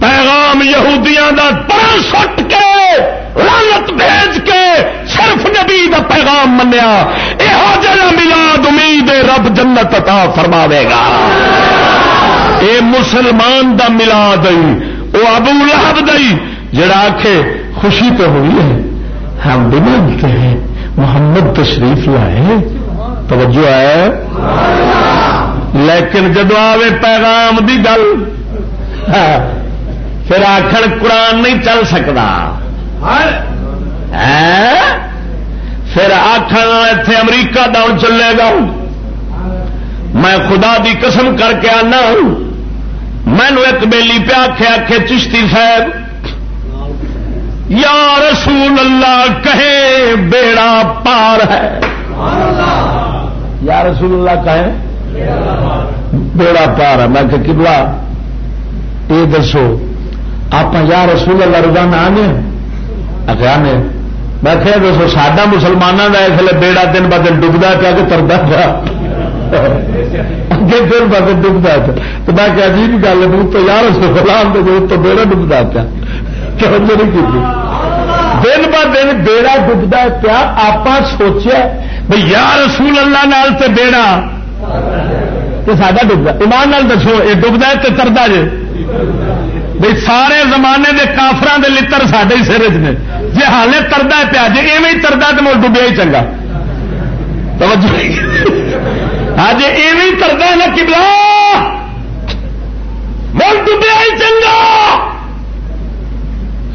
[SPEAKER 2] پیغام یہودیاں دا پر سٹ کے لانت بھیج کے صرف نبی دا پیغام منیا۔ یہ ملاد امید رب جنت عطا فرماوے گا۔ اے مسلمان دا ملاد وہ ابو لہب دئی جڑا آخے خوشی تو ہوئی ہے۔ ہم بھی مانتے ہیں۔ محمد تشریف لائے۔ توجہ ہے۔ لیکن جدو آئے پیغام دی گل ہاں، پھر آخر قرآن نہیں چل سکتا ہاں؟ پھر آخر اتے امریکہ داؤن چلے گا۔ میں خدا دی قسم کر کے آنا۔ مینو ایک بیلی پہ آخے آخے چشتی صاحب یا رسول اللہ کہے بیڑا پار ہے۔ یا رسول اللہ کہے بیڑا پار ہے۔ میں کہ کبلا یہ دسو۔ آپ یا رسول اللہ روزانہ آنے آنے میں کہ دسو سڈا مسلمانوں کا اس لیے بیڑا دن ب دن ڈبدا پیا کہ تردا پیا اگے دن ب دن ڈبدا پیا تو میں کہ عجیب گل ہے تو یار رسول اللہ تو بیڑا ڈبدا پیا نہیں کی دن ب دن بیڑا ڈبدا پیا آپ سوچیا بھائی یا رسول اللہ نال تے بیڑا تو ساڈا ڈبدا ایمان نال دسو یہ ڈبدا تو تردا جے بھائی سارے زمانے کے کافران کے لڑ سڈے ہی سر چ جی ہالے تردا پیا جی ایویں تردا تو مل ڈبیا ہی چنگا۔ ہاں جی ایویں تردا نا کبلا مل ڈبیا ہی چنگا۔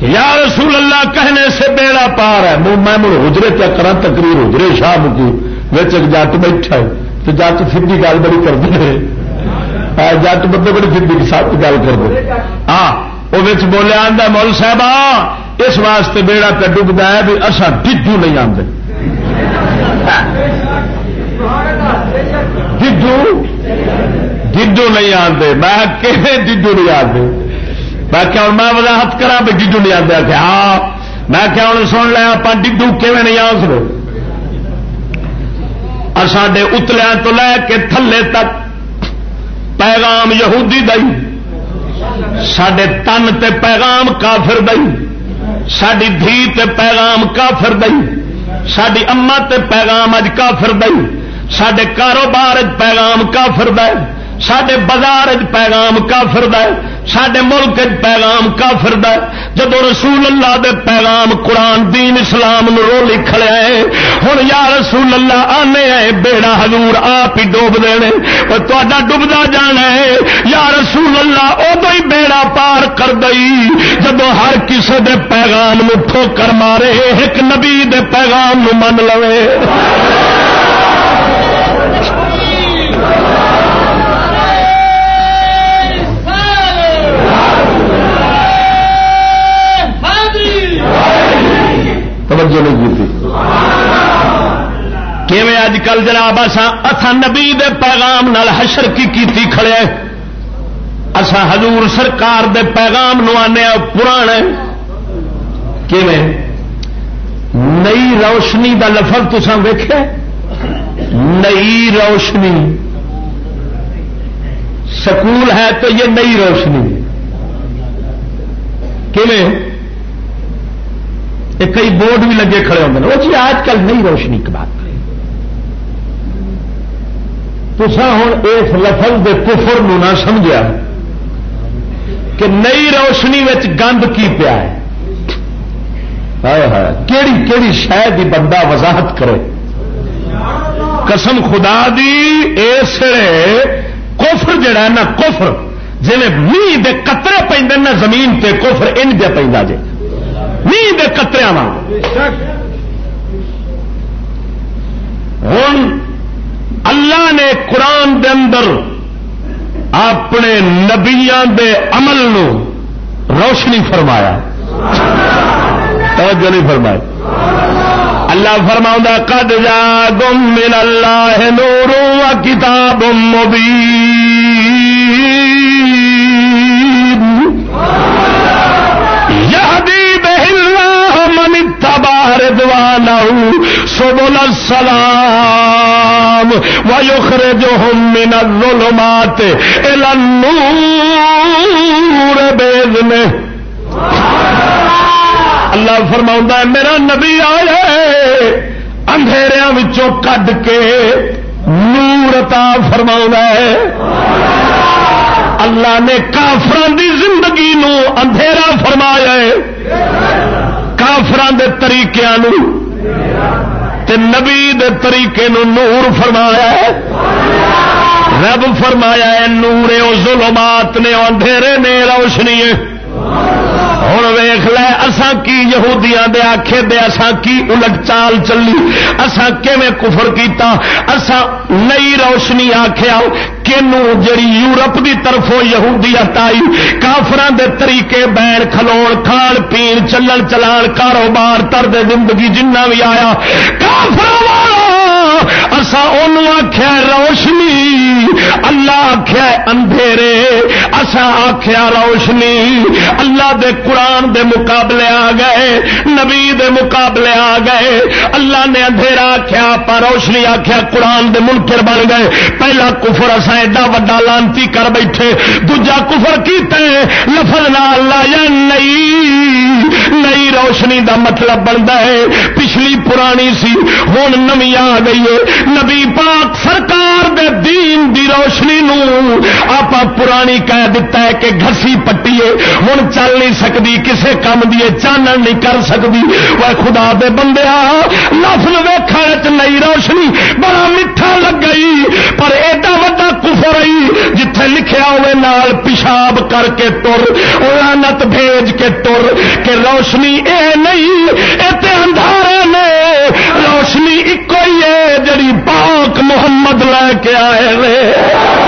[SPEAKER 2] یا رسول اللہ، کہنے سے بیڑا پار ہے۔ میں مڑ ہجرے کیا کرا تقریر ہجرے شاہ کی ایک جٹ بیٹھا ہے۔ تو جٹ سیدھی گل بڑی کر دے جٹ بندے بڑی سیدھی سات گل کر دے۔ ہاں وہ بولیا آدھا مول صاحب اس واسطے بیڑا پہ ڈبدا ہے بھی اصا ڈجو نہیں آتے ڈجو ڈجو نہیں آتے میں کہ ڈجو نہیں آتے میں کیا میں وضاحت کرا بھی ڈجو نہیں آتے کہ ہاں۔ میں کیا ہوں سن لیا آپ ڈڈو کیون نہیں آ سکے سڈے اتلیا تو لے کے تھلے تک پیغام یہودی دئی سڈے تن تے پیغام کافر دئی ساری دھی تے پیغام کافر دئی ساری اما تے پیغام اج کافر دئی سڈے کاروبار پیغام کافر دے سڈے بازار پیغام کافر دے سڈے ملک پیغام کافر جب رسول اللہ دے پیغام قرآن دین اسلام نو رو لکھا ہے ہوں یا رسول اللہ آنے آئے، بیڑا حضور آپ ہی ڈوب دے تا ڈبدا جانا ہے۔ یا رسول اللہ ادو ہی بیڑا پار کر دئی۔ جب ہر کسی دے پیغام نو ٹھوکر مارے، ایک نبی دے پیغام نو من لو کیویں اج کل جناب اتھا نبی دے پیغام نال حشر کی کیتی کھڑے اسا حضور سرکار دے پیغام نو آنے پرانے کیویں؟ نئی روشنی دا لفظ تسان ویخیا نئی روشنی۔ سکول ہے تو یہ نئی روشنی۔ کیویں؟ کئی بورڈ بھی لگے کھڑے ہوتے ہیں وہ جی آج کل نئی روشنی کی بات۔ تو ہوں اس لفظ کے کفر نہ سمجھا کہ نئی روشنی گند کی پیا ہے۔ کیڑی کیڑی شاید ہی بندہ وضاحت کرے۔ قسم خدا دی اس کوفر جڑا ہے نا کوفر جی می دے قطرے پہ نا، زمین تے کوفر ان پہ پہ جے۔ نیند کتریا ہوں اللہ نے قرآن دے اندر اپنے نبیا دے عمل نو روشنی فرمایا۔ توجہ نہیں فرمایا اللہ فرما کد جا گم من اللہ نورو کتاب مبین سبل السلام ويخرجهم من الظلمات إلى النور بإذنه اللہ فرما ہے، میرا نبی آئے اندھیریا کڈ کے نورتا فرما ہے۔ اللہ نے کافران دی زندگی نو اندھیرا فرمایا ہے۔ کافران دے طریقے تے نبی دے طریقے نو نور فرمایا ہے۔ رب فرمایا ہے نورے او ظلمات نے اندھیرے نے روشنی ہے۔ ہوں ویخ لے اسا کی یہودیاں دے آخے دے اسا کی الٹ چال چلی۔ اسا کیویں کفر کیتا؟ اسا نئی روشنی آخیا کنو جڑی یورپ دی طرفوں یہودیت آئی کافران دے طریقے بین کھلو کھان پین، چلن چلان، کاروبار ترد زندگی جنہ بھی آیا۔ کافر اسا آخیا روشنی، اللہ آخیا اندھیرے۔ اسا آخیا روشنی، اللہ دے قرآن دے مقابلے آ گئے، نبی دے مقابلے آ گئے۔ اللہ نے اندھیرا آخیا پا روشنی آخیا قرآن دے منکر بن گئے۔ پہلا کفر اصا ایڈا وا لانتی کر بیٹھے دوجا کفر کیتے لفظ لا یا نہیں؟ نئی روشنی دا مطلب بنتا ہے۔ پچھلی پرانی سی ہوں نمی آ گئی ہے۔ نبی پاک سرکار دے دین دی روشنی نو آپ پرانی کہہ دیتا ہے کہ گسی پٹی ہے۔ ہوں چل نہیں سکتی، کسے کام دیے چانن نہیں کر سکتی۔ وہ خدا دے بندے لفظ ویخ نئی روشنی بڑا میٹھا لگ گئی۔ پر ایڈا وا کفر آئی، جتھے لکھیا ہوئے نال پیشاب کر کے تر لانت بھیج کے تر، کہ روشنی اے نہیں، اے اندھارے نے روشنی ایک ہی ہے جڑی پاک محمد لے کے آئے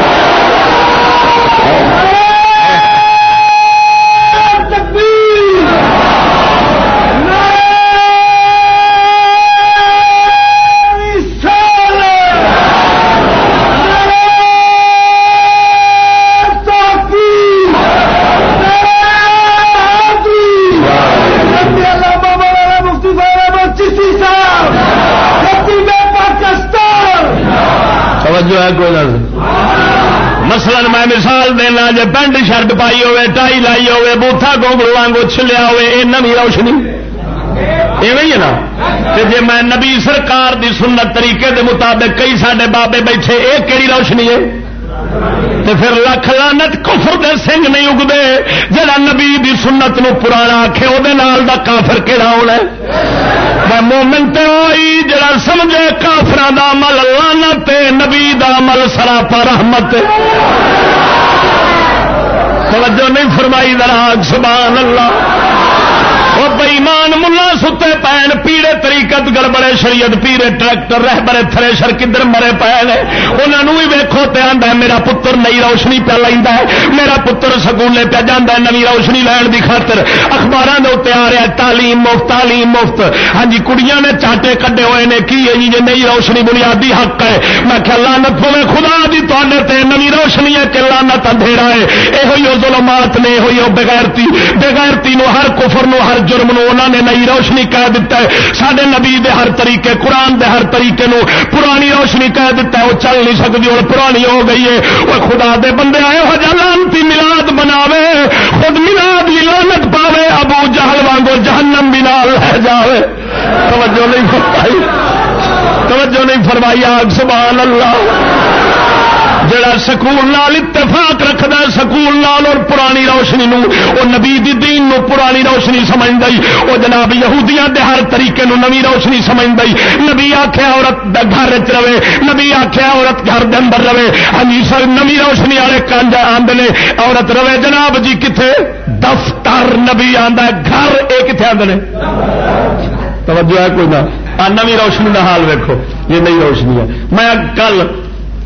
[SPEAKER 2] مثلا میں مثال دینا جی پینٹ شرٹ پائی ہوے ٹائی لائی ہوے بوتھا گوگلو وانگو چھلیا ہوے یہ روشنی۔ ایویں ہے نا؟ جی میں نبی سرکار دی سنت طریقے دے مطابق کئی سارے بابے بیٹھے یہ کہڑی روشنی ہے؟ تو پھر لکھ لانت کفر دے سنگ نہیں اگتے جڑا نبی دی سنت نو پرانا آخے وہ دا کافر کہڑا ہونا ہے؟ میں مومن تے آئی جڑا سمجھے کافران دا عمل لانت نبی دا عمل، سراپا رحمت توجہ نہیں فرمائی دراگ سبحان اللہ۔ وہ بئیمان ملا ستے پین پیڑے طریقت گڑبڑے شریعت پیڑے ٹریکٹر رہ بڑے تھریشر کدھر مرے پے نے انہوں بھی ویکو پہ ہے، میرا پتر نئی روشنی پہ لینا ہے، میرا پتر سکولے پہ جانا ہے، نوی روشنی لین کی خاطر اخبار کے اتنے آ رہا تعلیم مفت تعلیم مفت۔ ہاں جی کڑیاں نے چاٹے کڈے ہوئے نے، کی ہے جی؟ نئی روشنی بنیادی حق ہے۔ میں کہ لانت ہوے خدا دی تے، نوی روشنی ہے کہ لانت اندھیرا ہے۔ یہ ظلمات نے یہ بغیرتی بغیرتی نو، ہر کفر نو، ہر جرم نو انہوں نے نئی روشنی کہہ دیتا ہے۔ سارے نبی دے ہر طریقے، قرآن دے ہر طریقے نو پرانی روشنی کہہ دیتا ہے، وہ چل نہیں سکتی، اور پرانی ہو گئی ہے۔ وہ خدا دے بندے، آئے ہو جا لانتی ملاد بناوے خود ملاد بھی لانت پاوے، ابو جہل وانگو جہنم بھی نال لے جاوے۔ توجہ نہیں فرمائی۔ توجہ نہیں فرمائی آگ سبحان اللہ۔ جڑا سکول نال اتفاق رکھتا ہے، سکول نال اور پرانی روشنی نو، او نبی دی دین نو پرانی روشنی سمجھ گئی وہ جناب یہودیاں دے ہر طریقے نو نوی روشنی سمجھ گئی نبی آخیا عورت گھر رہے، نبی آخیا عورت گھر دے اندر رہے۔ ہاں سر نوی روشنی والے کنج آدھے عورت رہے جناب جی کتنے دفتر، نبی آدھا گھر یہ کتنے آدھے توجہ ہے کوئی نہ۔ نوی روشنی کا حال ویکو یہ نئی روشنی ہے۔ میں کل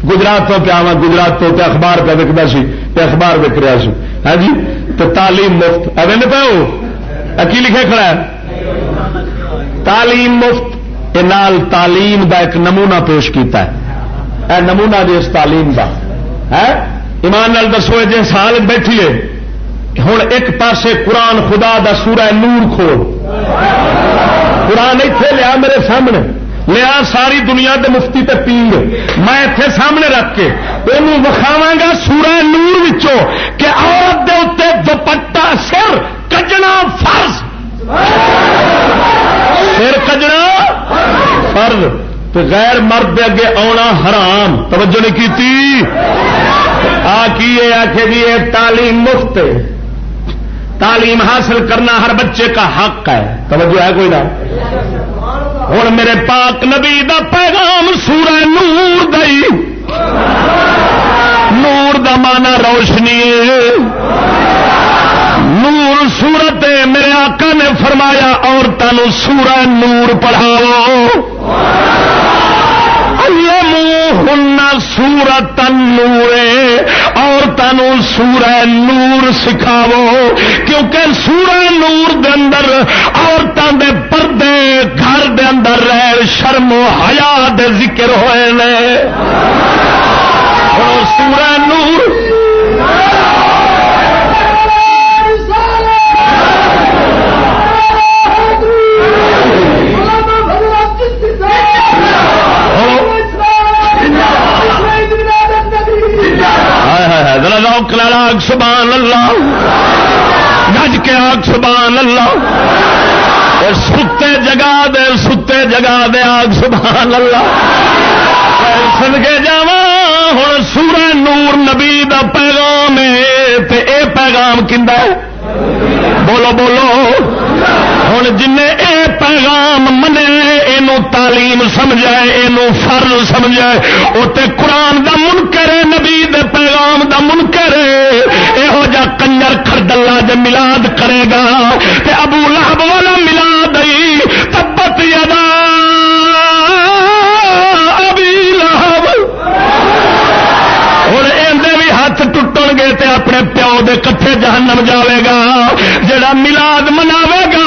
[SPEAKER 2] گجرات تو پیا گجرات تو پہ اخبار پہ وکتا سی پہ اخبار وک رہا سی۔ ہاں جی؟ تو تعلیم مفت اگلے پہ کی لکھے کھڑا ہے؟ تعلیم مفت نال تعلیم دا ایک نمونہ پیش کیتا ہے۔ اے نمونہ جی اس تعلیم دا۔ ہے ایمان نال دسو جی سال بیٹھیے ہوں ایک پاسے قرآن خدا دا سورہ نور کھول۔ قرآن اتنے لیا میرے سامنے۔ لیا ساری دنیا دے مفتی تے پیر میں اتنے سامنے رکھ کے انہوں وکھاوا گا سورہ نور وچوں کہ عورت دے اتنے دوپٹا سر، کجنا، فرض۔ سر، کجنا، فرض۔ تو غیر مرد دے اگے آنا حرام۔ توجہ نہیں کی آ کی آخے جی یہ تعلیم مفت تعلیم حاصل کرنا ہر بچے کا حق ہے۔ توجہ ہے کوئی نہ؟ ہوں میرے پاک نبی دا پیغام سورہ نور دئی نور دا مانا روشنی نور سورت میرے آقا نے فرمایا عورتوں سورہ نور پڑھاؤ۔ ہن سورت نور عورتوں سورہ نور سکھاو کیونکہ سورہ نور دے اندر عورتوں دے پردے، گھر دے اندر رہ شرم و حیا دے ذکر ہوئے نے۔ سورہ نور آگ سبحان اللہ۔ گج کے آگ سبحان اللہ۔ اور ستے جگا دے، ستے جگا دے آگ سبحان اللہ۔ سن کے جا ہوں سورہ نور نبی دا پیغام ہے۔ تے اے پیغام کھا بولو بولو۔ ہوں جن اے پیغام منے یہ تعلیم سمجھائے یہ فرض سمجھائے وہ تے قرآن دا منکر ہے نبی دے پیغام دا منکر یہو جا کنجر خردلا جب ملاد کرے گا تے ابو لہب والا ملاد آئی تبت یدا ابھی لہب ہوں اندر بھی ہاتھ ٹوٹن گے تے اپنے پیو دے کٹھے جہنم جاوے گا جڑا ملاد مناوے گا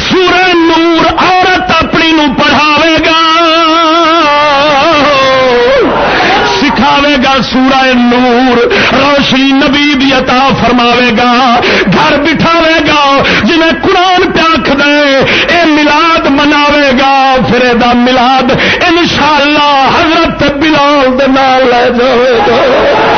[SPEAKER 2] سورہ نور عورت اپنی نو پڑھاوے گا، سکھاوے گا سورہ نور، روشنی نبی بھی عطا فرماوے گا، گھر بٹھاوے گا، جنہیں قرآن پیاکھ دے اے ملاد مناوے گا، پھر دا ملاد انشاءاللہ حضرت بلال دے نال لے جائے گا۔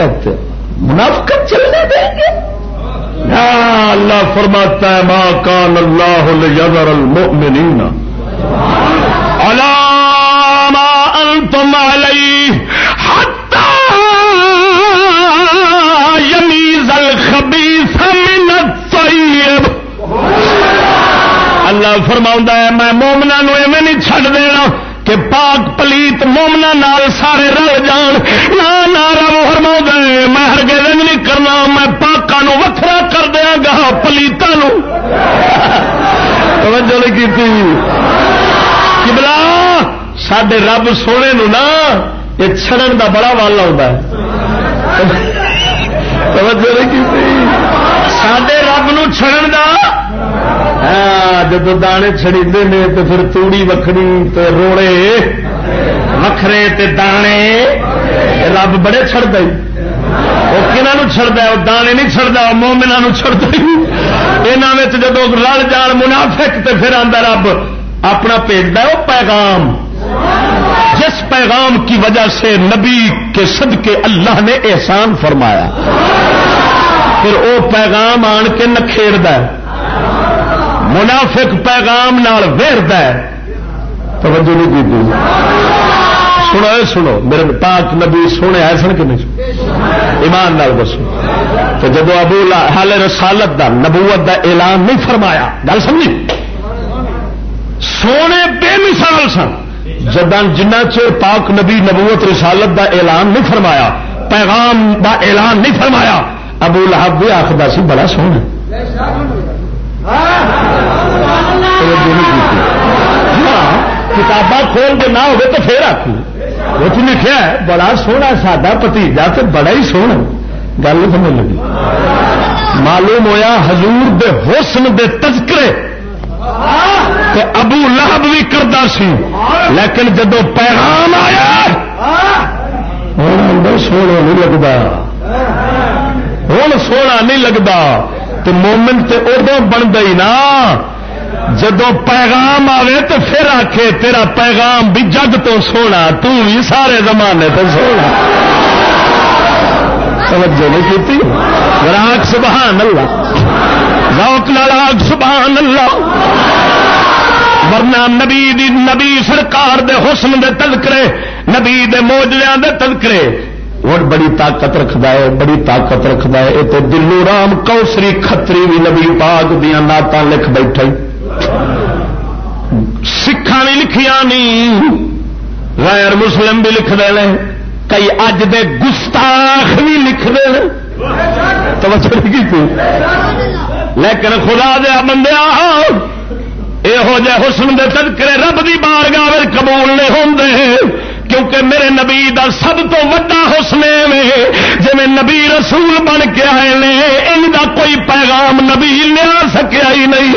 [SPEAKER 3] تم کیا کہتے منافقت چلنے دیں گے؟
[SPEAKER 2] ہاں، اللہ فرماتا ہے ما کان اللہ لیذر المؤمنین۔ علی ما انتم علی حتی یمیز الخبیث من الطیب۔ اللہ فرماؤں ہے میں مومنا نو ایویں نہیں چھڈ دینا کہ پاک پلیت مومنا نال سارے رل جان نہ نہ فرما ہے میں ہرگز نہیں کرنا، میں پاکا نو وکھرا کر دیا گا پلیتا نو توجہ نہیں کی تھی بلا سڈے رب سونے نو نا، یہ چھڑن دا بڑا وال آتا ہے۔ توجہ نہیں کی سڈے رب نو چھڑن دا۔ ہاں، جب دانے چڑی نے، تو پھر توڑی وکھری تو روڑے۔ وکھرے تے دانے رب بڑے چڑ دے وہ کنہوں چڑتا ہے؟ وہ دانے نہیں چڑتا وہ مومنا چڑتا یہاں جب رل جان منافق تے پھر آدھا رب، اپنا بھیجتا ہے وہ پیغام۔ جس پیغام کی وجہ سے نبی کے صدقے اللہ نے احسان فرمایا۔ پھر وہ پیغام آن کے نکھےڑ ہے۔ منافق پیغام نال ویرد ہے۔ توجہ نہیں کی سنو سنو میرے پاک نبی سونے آئے سن کہ نہیں ایمان نال دسو تو جب ابو حال رسالت دا نبوت دا اعلان نہیں فرمایا گل سمجھی سونے بے مثال سن جدان جنہ چر پاک نبی نبوت رسالت دا اعلان نہیں فرمایا پیغام دا اعلان نہیں فرمایا ابو لہب بھی آخر سی بڑا سونا کتاباں کھول کے نہ ہوگی تو پھر آخو وہ لکھا ہے بڑا سونا ساڈا پتیجا تو بڑا ہی سونا گل سمجھ لگی معلوم ہویا حضور دے حسن دے تذکرے تے ابو لہب بھی کرتا سی لیکن جدو پیغام آیا ہوں سونا نہیں لگتا ہوں سونا نہیں لگتا تو مومن تے ادو بن گئی نا جدو پیغام آوے تو پھر آکھے تیرا پیغام بھی جگ تو سونا بھی سارے زمانے تو سونا۔ توجہ نہیں کی راگ سبحان اللہ۔ روک لاگ سبحان اللہ۔ ورنہ نبی دی نبی سرکار دے حسن دے تذکرے، نبی دے موجلیاں دے تذکرے۔ اور بڑی طاقت رکھتا ہے، بڑی طاقت رکھتا ہے۔ یہ تو دلو رام کوسری کتری بھی نبی پاک دیا نعت لکھ بیٹھے۔ سکھان بھی لکھیا نہیں غیر مسلم بھی لکھ دے کئی اج دے گستاخ بھی لکھ دے لیکن خدا دیا بندے یہو جہ حسن دے تذکرے رب دی بارگاہ قبول نہیں ہوں کیونکہ میرے نبی دا سب تو وڈا حسن میں جی نبی رسول بن کے آئے نے، ان دا کوئی پیغام نبی لیا سکیا ہی نہیں۔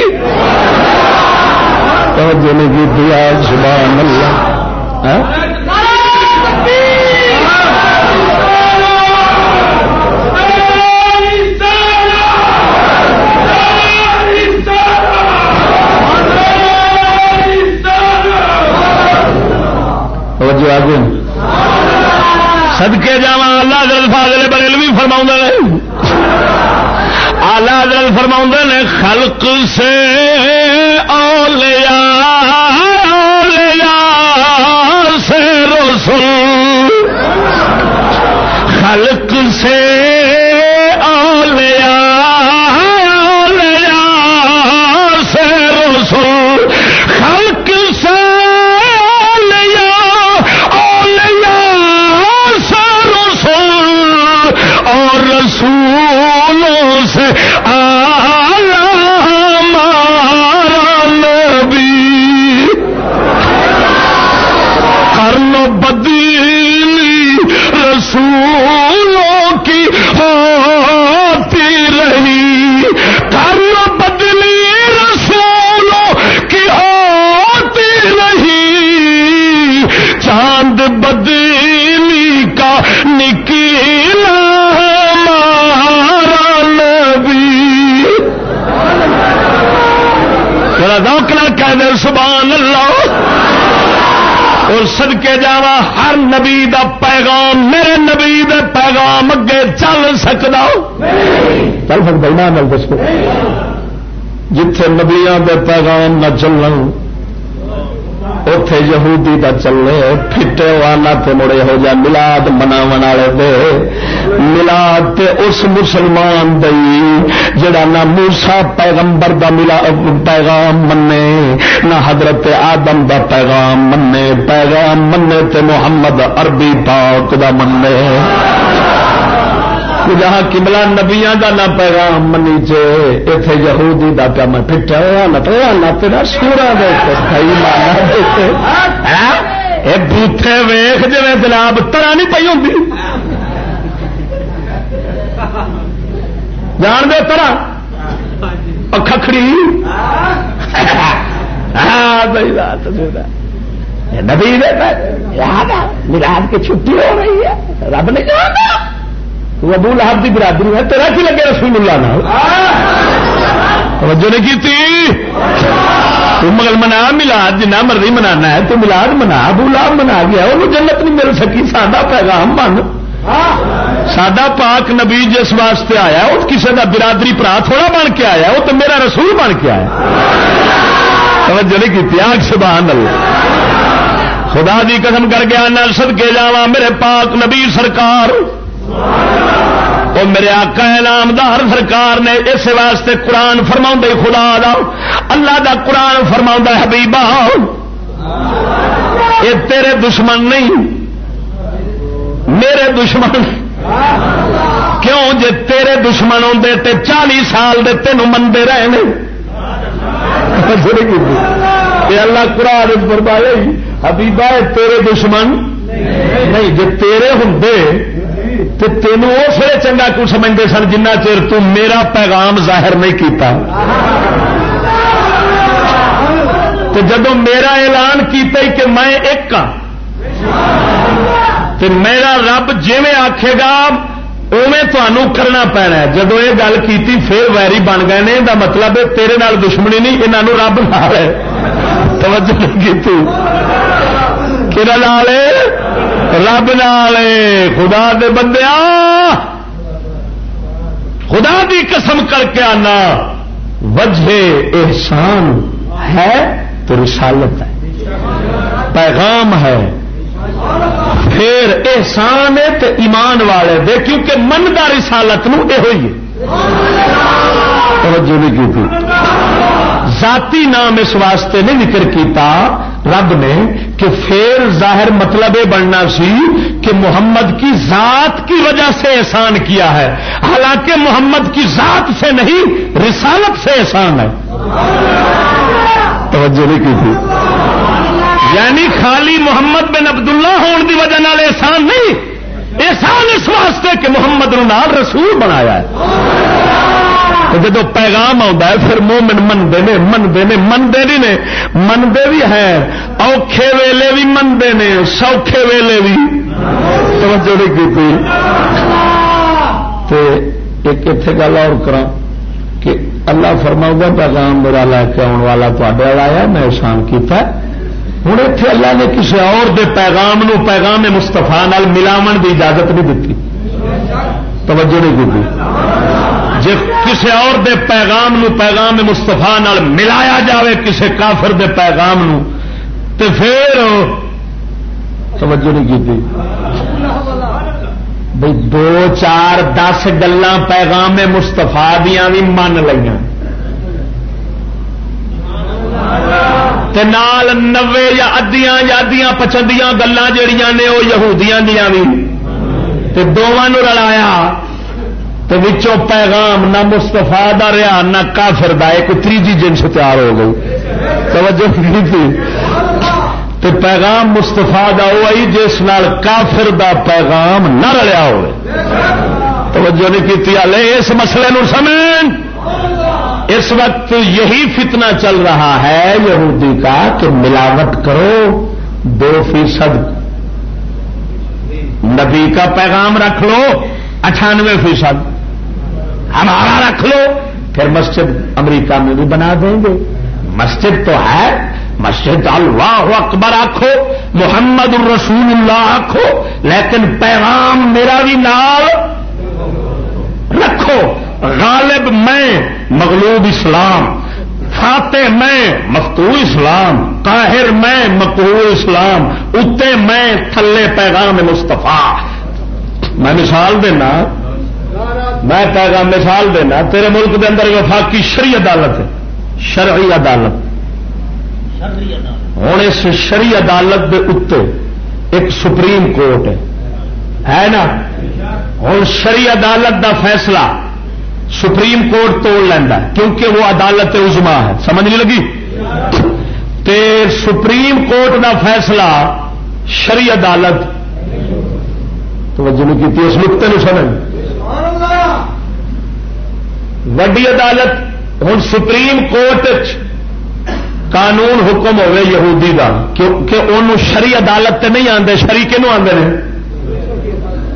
[SPEAKER 2] سبحان اللہ۔ ہاں؟ توجہ سدکے جا اللہ دل فاضل بریل بھی فرما آلہ دل فرما نے، خلق سے اولیاء نبی دا پیغام، میرے نبی دا پیغام اگے چل سکتا چل سکتا دس دسو۔ جتھے نبیاں دے پیغام نہ چلن اتے یہودی دا چلے پھٹے والا تے مڑے ہو جا، ملاد منا والے دے۔ ملاد تے اس مسلمان دئی جڑا نہ موسا پیغمبر دا ملا، پیغام منے، نہ حضرت آدم دا پیغام منے پیغام منے تے محمد عربی پاک دا منے۔ جہاں کملا نبیا کا نہ پیغام منی چے اتے یہودی دا پیا میں پٹا نہ نہ تیرا سورا ہاں؟ بوتھے ویخ جی جناب، ترا نہیں پی ہوں جان دے ترا؟ ککڑی نبی ملاد کی چھٹی ہو رہی ہے۔ رب نے جانا تو ابو لہب کی برادری ہے تیرا کی لگے رسول اللہ نہ توجہ نہیں کی تو مگر منا ملاد جنا مرضی منانا ہے تو ملاد منا ابو لہب منا گیا وہ جنت نہیں مل سکی سادہ پیغام بن۔ سڈا پاک نبی جس واسطے آیا وہ کسی کا برادری برا تھوڑا بن کے آیا وہ تو میرا رسول بن کے آیا توجہ نہیں کی آگ سبحان اللہ۔ خدا دی قسم کر کے آنا سد کے جا میرے پاک نبی سرکار۔ وہ میرے آقا نامدار سرکار نے اس واسطے قرآن فرما خدا دا۔ اللہ دا قرآن فرما حبیبا۔ یہ تیرے دشمن نہیں، میرے دشمن کیوں جے تیرے دشمن ہوتے تے چالی سال دے تینوں منتے رہے اللہ قرآن فرمایا حبیبا تیرے دشمن نہیں، جے تیرے ہوں تو تینوں اس لیے چنگا کیوں سمجھتے سن جنہ چر میرا پیغام ظاہر نہیں کیتا؟ تو جدو میرا اعلان کیتا ہی کہ میں ایک ہاں تو میرا رب جی آخے گا اوے تمہوں کرنا پینا جب یہ گل کی پھر ویری بن گئے نے دا مطلب تیرے نال دشمنی نہیں یہاں رب نال ہے توجہ نہیں کی کہ رب نال خدا دے بندیا خدا دی قسم کر کے آنا وجہ احسان ہے تو رسالت ہے پیغام ہے پھر احسان ہے تو ایمان والے دے، کیونکہ منگا رسالت نو یہ ہوئی توجہ نہیں کی تھی۔ ذاتی نام اس واسطے نہیں ذکر کیتا رب نے کہ پھر ظاہر مطلب یہ بننا سی کہ محمد کی ذات کی وجہ سے احسان کیا ہے۔ حالانکہ محمد کی ذات سے نہیں، رسالت سے احسان ہے۔ توجہ نہیں کی تھی۔ یعنی خالی محمد بن عبداللہ ہون کی وجہ نال احسان نہیں. احسان اس واسطے کہ محمد نال رسول بنایا ہے. جب پیغام آتا ہے، پھر مومن منتے نے منتے نے منتے بھی نے منتے بھی ہیں، اوکھے ویلے بھی منتے نے، سوکھے ویلے بھی. توجہ نہیں کی ایک اتنے گل اور کرا کہ اللہ فرماؤں گا پیغام میرا لے کے آنے والا تے آیا، میں احسان کیتا ہے۔ ہوں اتنے اللہ نے کسی اور دے پیغام نو پیغام مستفا ملاو کی اجازت نہیں دیتی. توجہ نہیں کی جی کسی اور دے پیغام نو پیغام مستفا ملایا جاوے، کسی کافر دے پیغام نو، تے پھر توجہ نہیں کی بھائی دو چار دس گلا پیغام مستفا دیا بھی من لیا نال نوے یا ادیاں یا ادیاں پچندیاں گلان جہیا نے وہ یہودیاں دیا بھی دونوں رلایا تو وچوں پیغام نہ مستفا دا رہا نہ کافر دا، ایک تیجی جنس تیار ہو گئی۔ توجہ نہیں تھی۔ تو پیغام مستفا دا ہوئی جس نال کافر دا پیغام نہ رلیا ہو توجہ نہیں کی اس مسئلے نو سمجھ۔ اس وقت یہی فتنہ چل رہا ہے یہودی کا کہ ملاوٹ کرو دو فیصد۔ نبی کا پیغام رکھ لو، اٹھانوے فیصد۔ ہمارا رکھ لو، پھر مسجد امریکہ میں بھی بنا دیں گے۔
[SPEAKER 4] مسجد تو ہے، مسجد اللہ اکبر آخو محمد الرسول اللہ آخو لیکن پیغام میرا بھی نال رکھو۔ غالب میں مغلوب اسلام، فاتح میں مفتو اسلام، قاہر میں مقبول اسلام اتنے میں تھلے پیغام مستفا میں مثال دینا، میں پیغام مثال دینا، تیرے ملک کے اندر وفاقی شری عدالت ہے، شرعی عدالت۔ ہوں، اس شری عدالت کے اتنے ایک سپریم کورٹ ہے۔ نا؟ ہوں شری عدالت دا فیصلہ سپریم کورٹ توڑ لینا کیونکہ وہ عدالت عزما ہے۔ سمجھ نہیں لگی؟ تے سپریم کورٹ دا فیصلہ شری عدالت۔ توجہ نہیں کی اس نقطے سمجھ۔ وڈی عدالت ہوں سپریم کورٹ قانون حکم ہوے یہودی دا کیونکہ انہوں شری عدالت تے نہیں آتے شری کنو آتے ہیں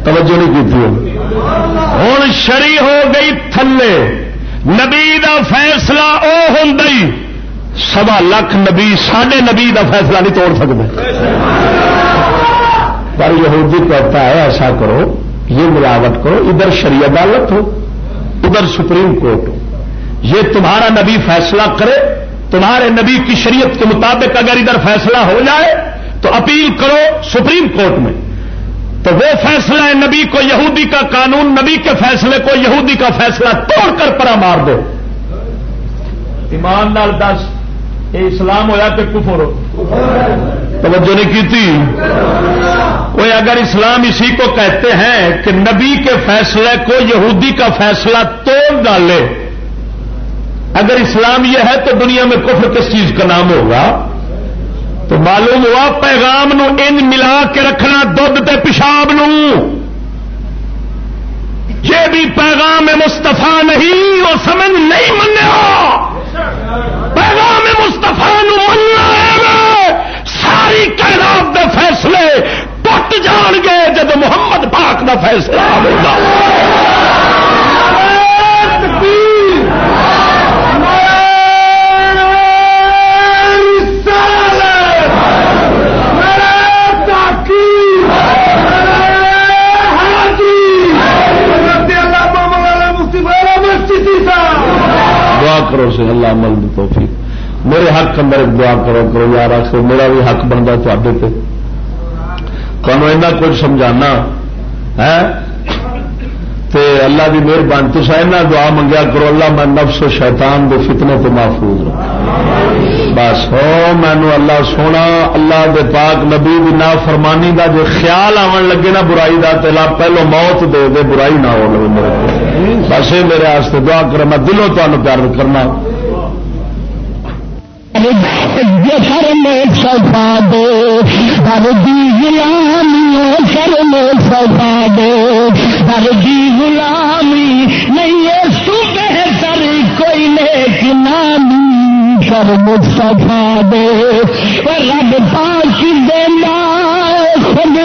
[SPEAKER 4] توجہ نہیں کی ہوں شری ہو گئی تھلے۔ نبی دا فیصلہ او ہوں سوا لکھ نبی، ساڈے نبی دا فیصلہ نہیں توڑ سکتے پر یہودی کہتا ہے ایسا کرو، یہ ملاوٹ کرو، ادھر شری عدالت ہو، ادھر سپریم کورٹ ہو۔ یہ تمہارا نبی فیصلہ کرے، تمہارے نبی کی شریعت کے مطابق اگر ادھر فیصلہ ہو جائے، تو اپیل کرو سپریم کورٹ میں۔ تو وہ فیصلہ ہے نبی کو یہودی کا قانون نبی کے فیصلے کو یہودی کا فیصلہ توڑ کر پرا مار دو۔ ایمان نال دس یہ اسلام ہوا کہ کفر توجہ نہیں کی تھی وہ اگر اسلام اسی کو کہتے ہیں کہ نبی کے فیصلے کو یہودی کا فیصلہ توڑ ڈالے۔ اگر اسلام یہ ہے تو دنیا میں کفر کس چیز کا نام ہوگا؟ تو معلوم ہوا پیغام نو ان ملا کے رکھنا دھد تے پیشاب نو۔ یہ بھی پیغام مستفا نہیں، وہ سمجھ نہیں منیا۔ پیغام مستفا مننا ہے ساری کائنات دے فیصلے ٹوٹ جان گے جب محمد پاک کا فیصلہ ہوگا
[SPEAKER 2] کرو سے اللہ عمل کی توفیق۔ میرے حق اندر دعا کرو کرو یار آخر میرا بھی حق بنتا تے۔ تمہوں تمہیں ایسا کچھ سمجھانا، ہے؟ تے اللہ کی مہربانی تصا دعا منگیا کرو، اللہ میں نفس و شیطان دے فتنے تو محفوظ رہا بس ہو مینو اللہ سونا، اللہ دے پاک نبی بھی نہ فرمانی دا جو خیال آن لگے نا برائی دا تلا پہلو موت دے دے، برائی نہ ہو میرے بس یہ میرے آستے دعا کر میں دلوں تمہیں پیار کرنا۔
[SPEAKER 4] سفا دو در دی جی غلامی کرم سفا دو در غلامی، نہیں سو بہتر کوئی نیک نامی۔ کرم سفا دو رب پاک دینا خود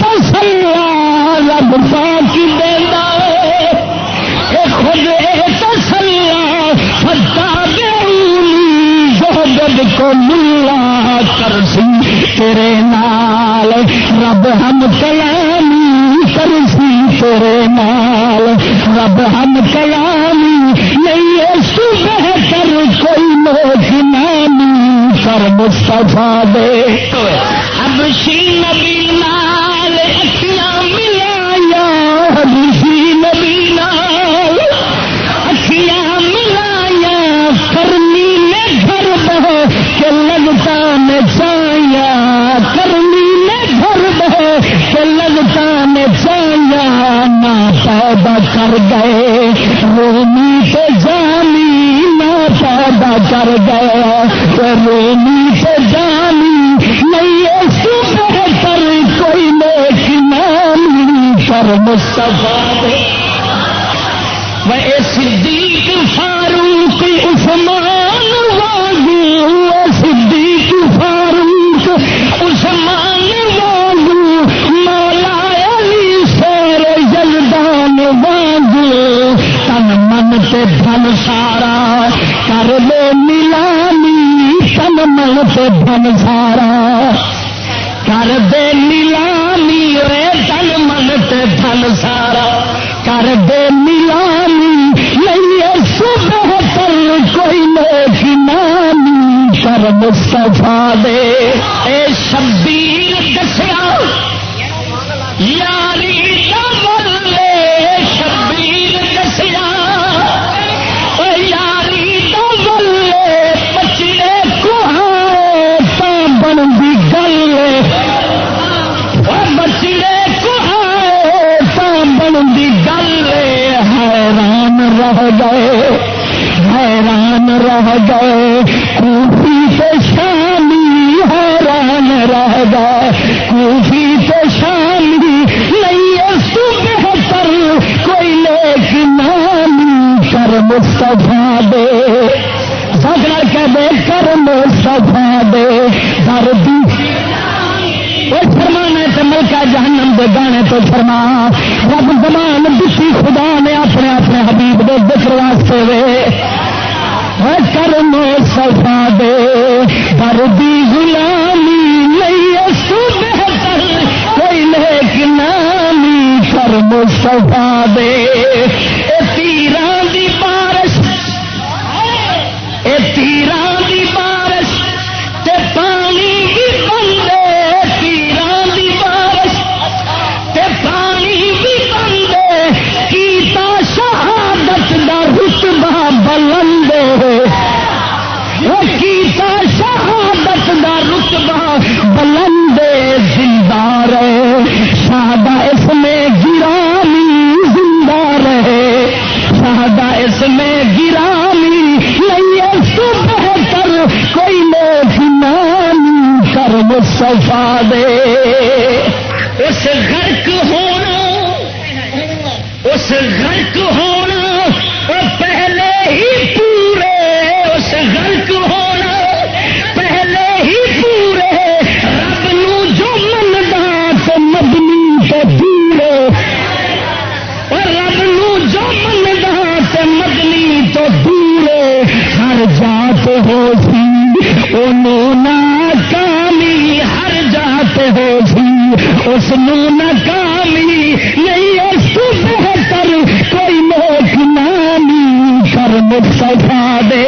[SPEAKER 4] تسلا رب پاک دینا کو ملا کرسی تیرے نال۔ رب ہم کلامی کرسی تیرے نال۔ رب ہم کلامی نہیں صبح کر کوئی لوگ نامی کر مستفا دے اب شی نبی نال اکھیاں ملایا اب شی نبی نال اکھیاں ملایا کرنی نے گھر بہ کے لگتا نے چایا کرنی نے گھر بہ کے لگتا نے چایا نہ پیدا کر گئے رومی کر گئے رومی سے جانی نہیں صبح پر کوئی نیک نامی پر مصطفیٰ وہ صدیق فاروق عثمان واگو صدیق فاروق عثمان واگو مولا علی سیر جلدان واگو تن من تے دھن سارا دے بن سارا کر دے نیلامی رے من تھن سارا کر دے نیلامی لئیے صبح تل کوئی نیک نامی کر دے۔ رہ گئے۔ کوفی سے شامی حیران رہ گئے۔ کوفی سے شامی نہیں صبح پر کوئی لیک نامی کر مصطفیٰ دے۔ سجنا کہ دے کر مصطفیٰ دے۔ دردی۔ فرمانا تو ملکہ جہنم دے گانے تو فرما۔ رب زمان دسی خدا نے اپنے اپنے حبیب دے ذکر واسطے وے۔ کرم سفا دے۔ پر دی غلامی نہیں سو بہتر۔ کوئی نیک نامی کرم سفا دے۔ اے تیران دی بارش۔ اے تیران اس ناکامی نہیں، اس کو بہتر کوئی موت نامی کر مصطفیٰ دے۔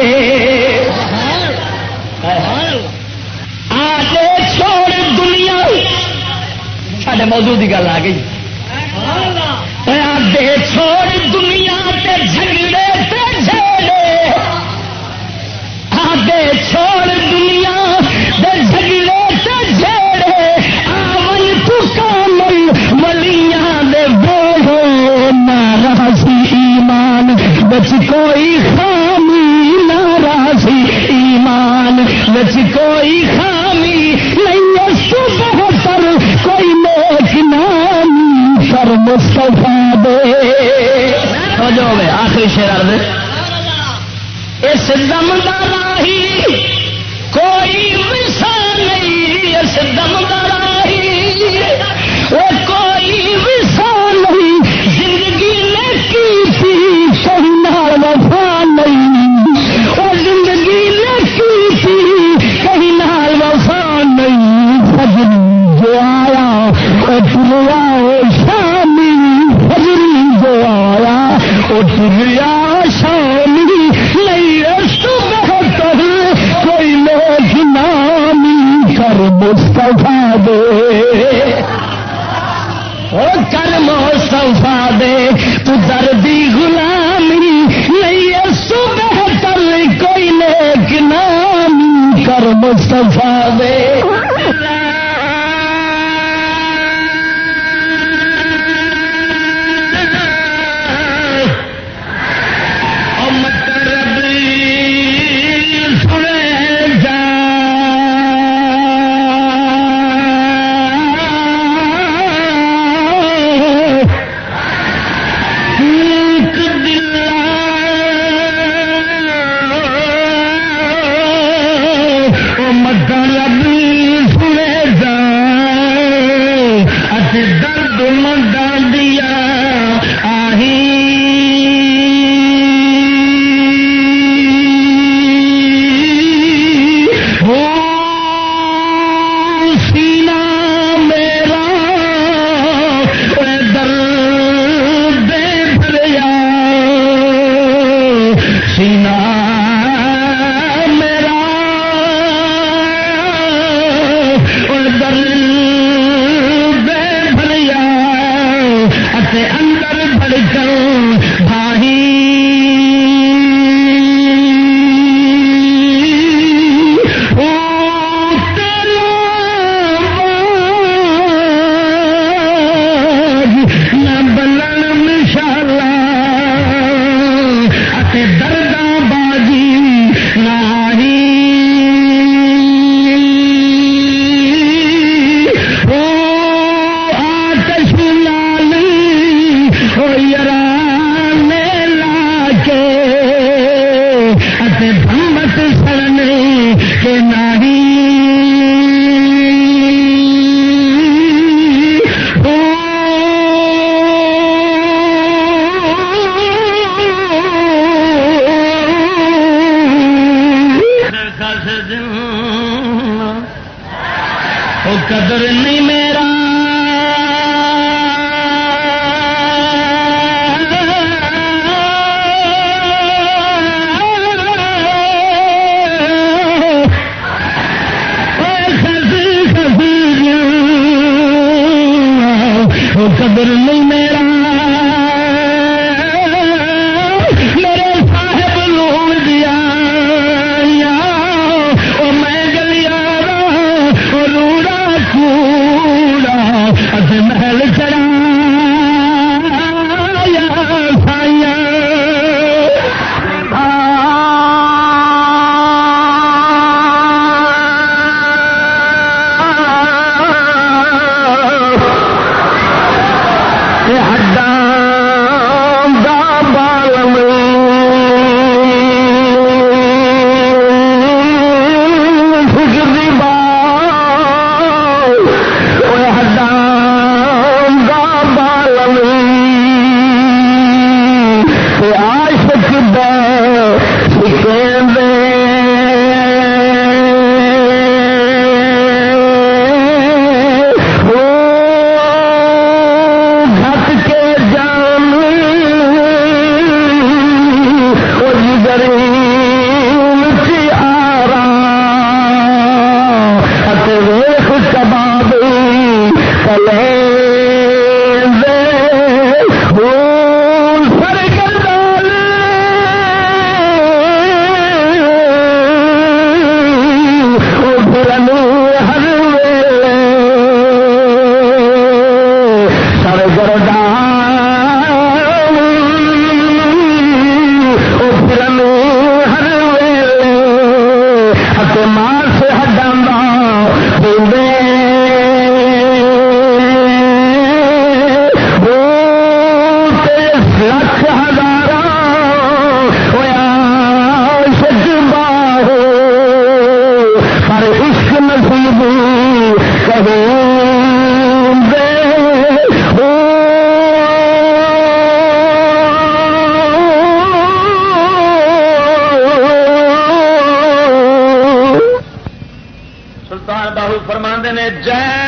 [SPEAKER 4] آگے چھوڑ دنیا۔ سارے موضوع کی گل آ گئی۔
[SPEAKER 2] جے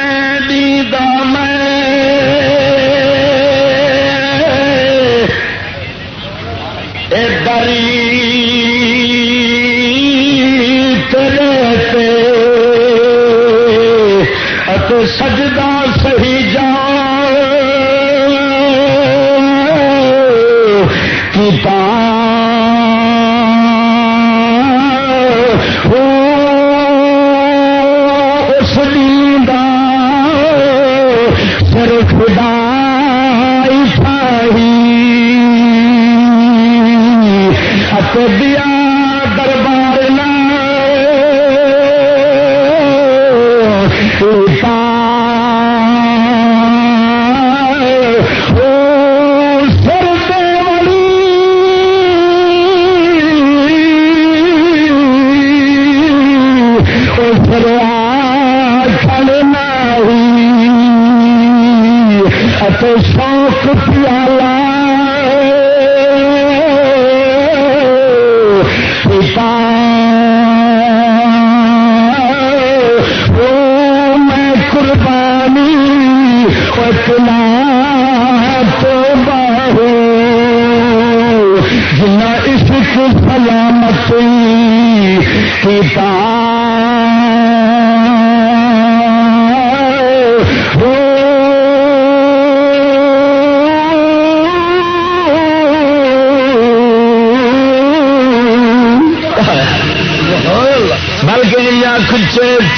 [SPEAKER 2] سے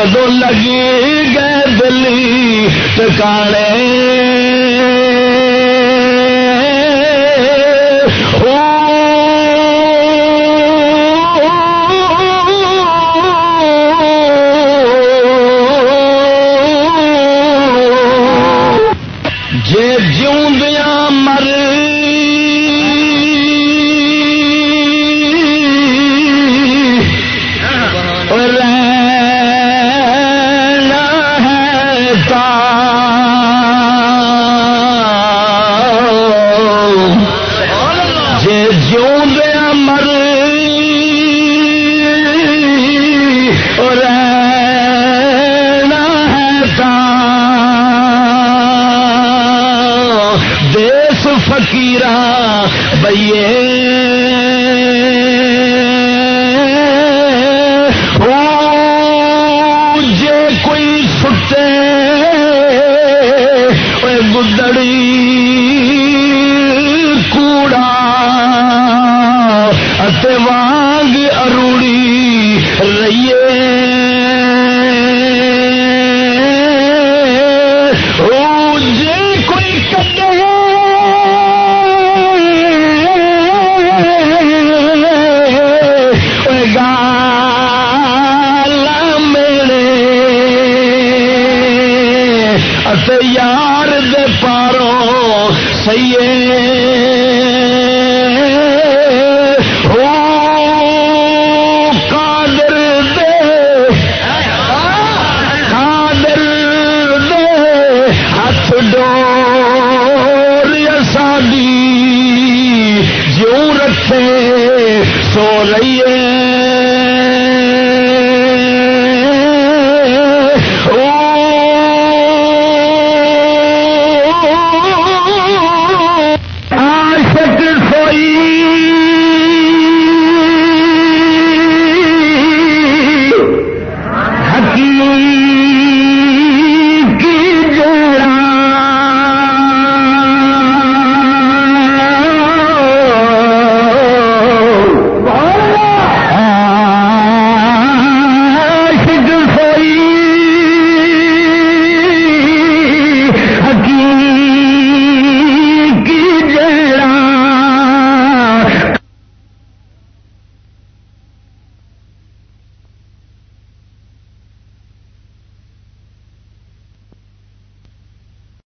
[SPEAKER 2] کدو لگی گئے دلی ٹکانے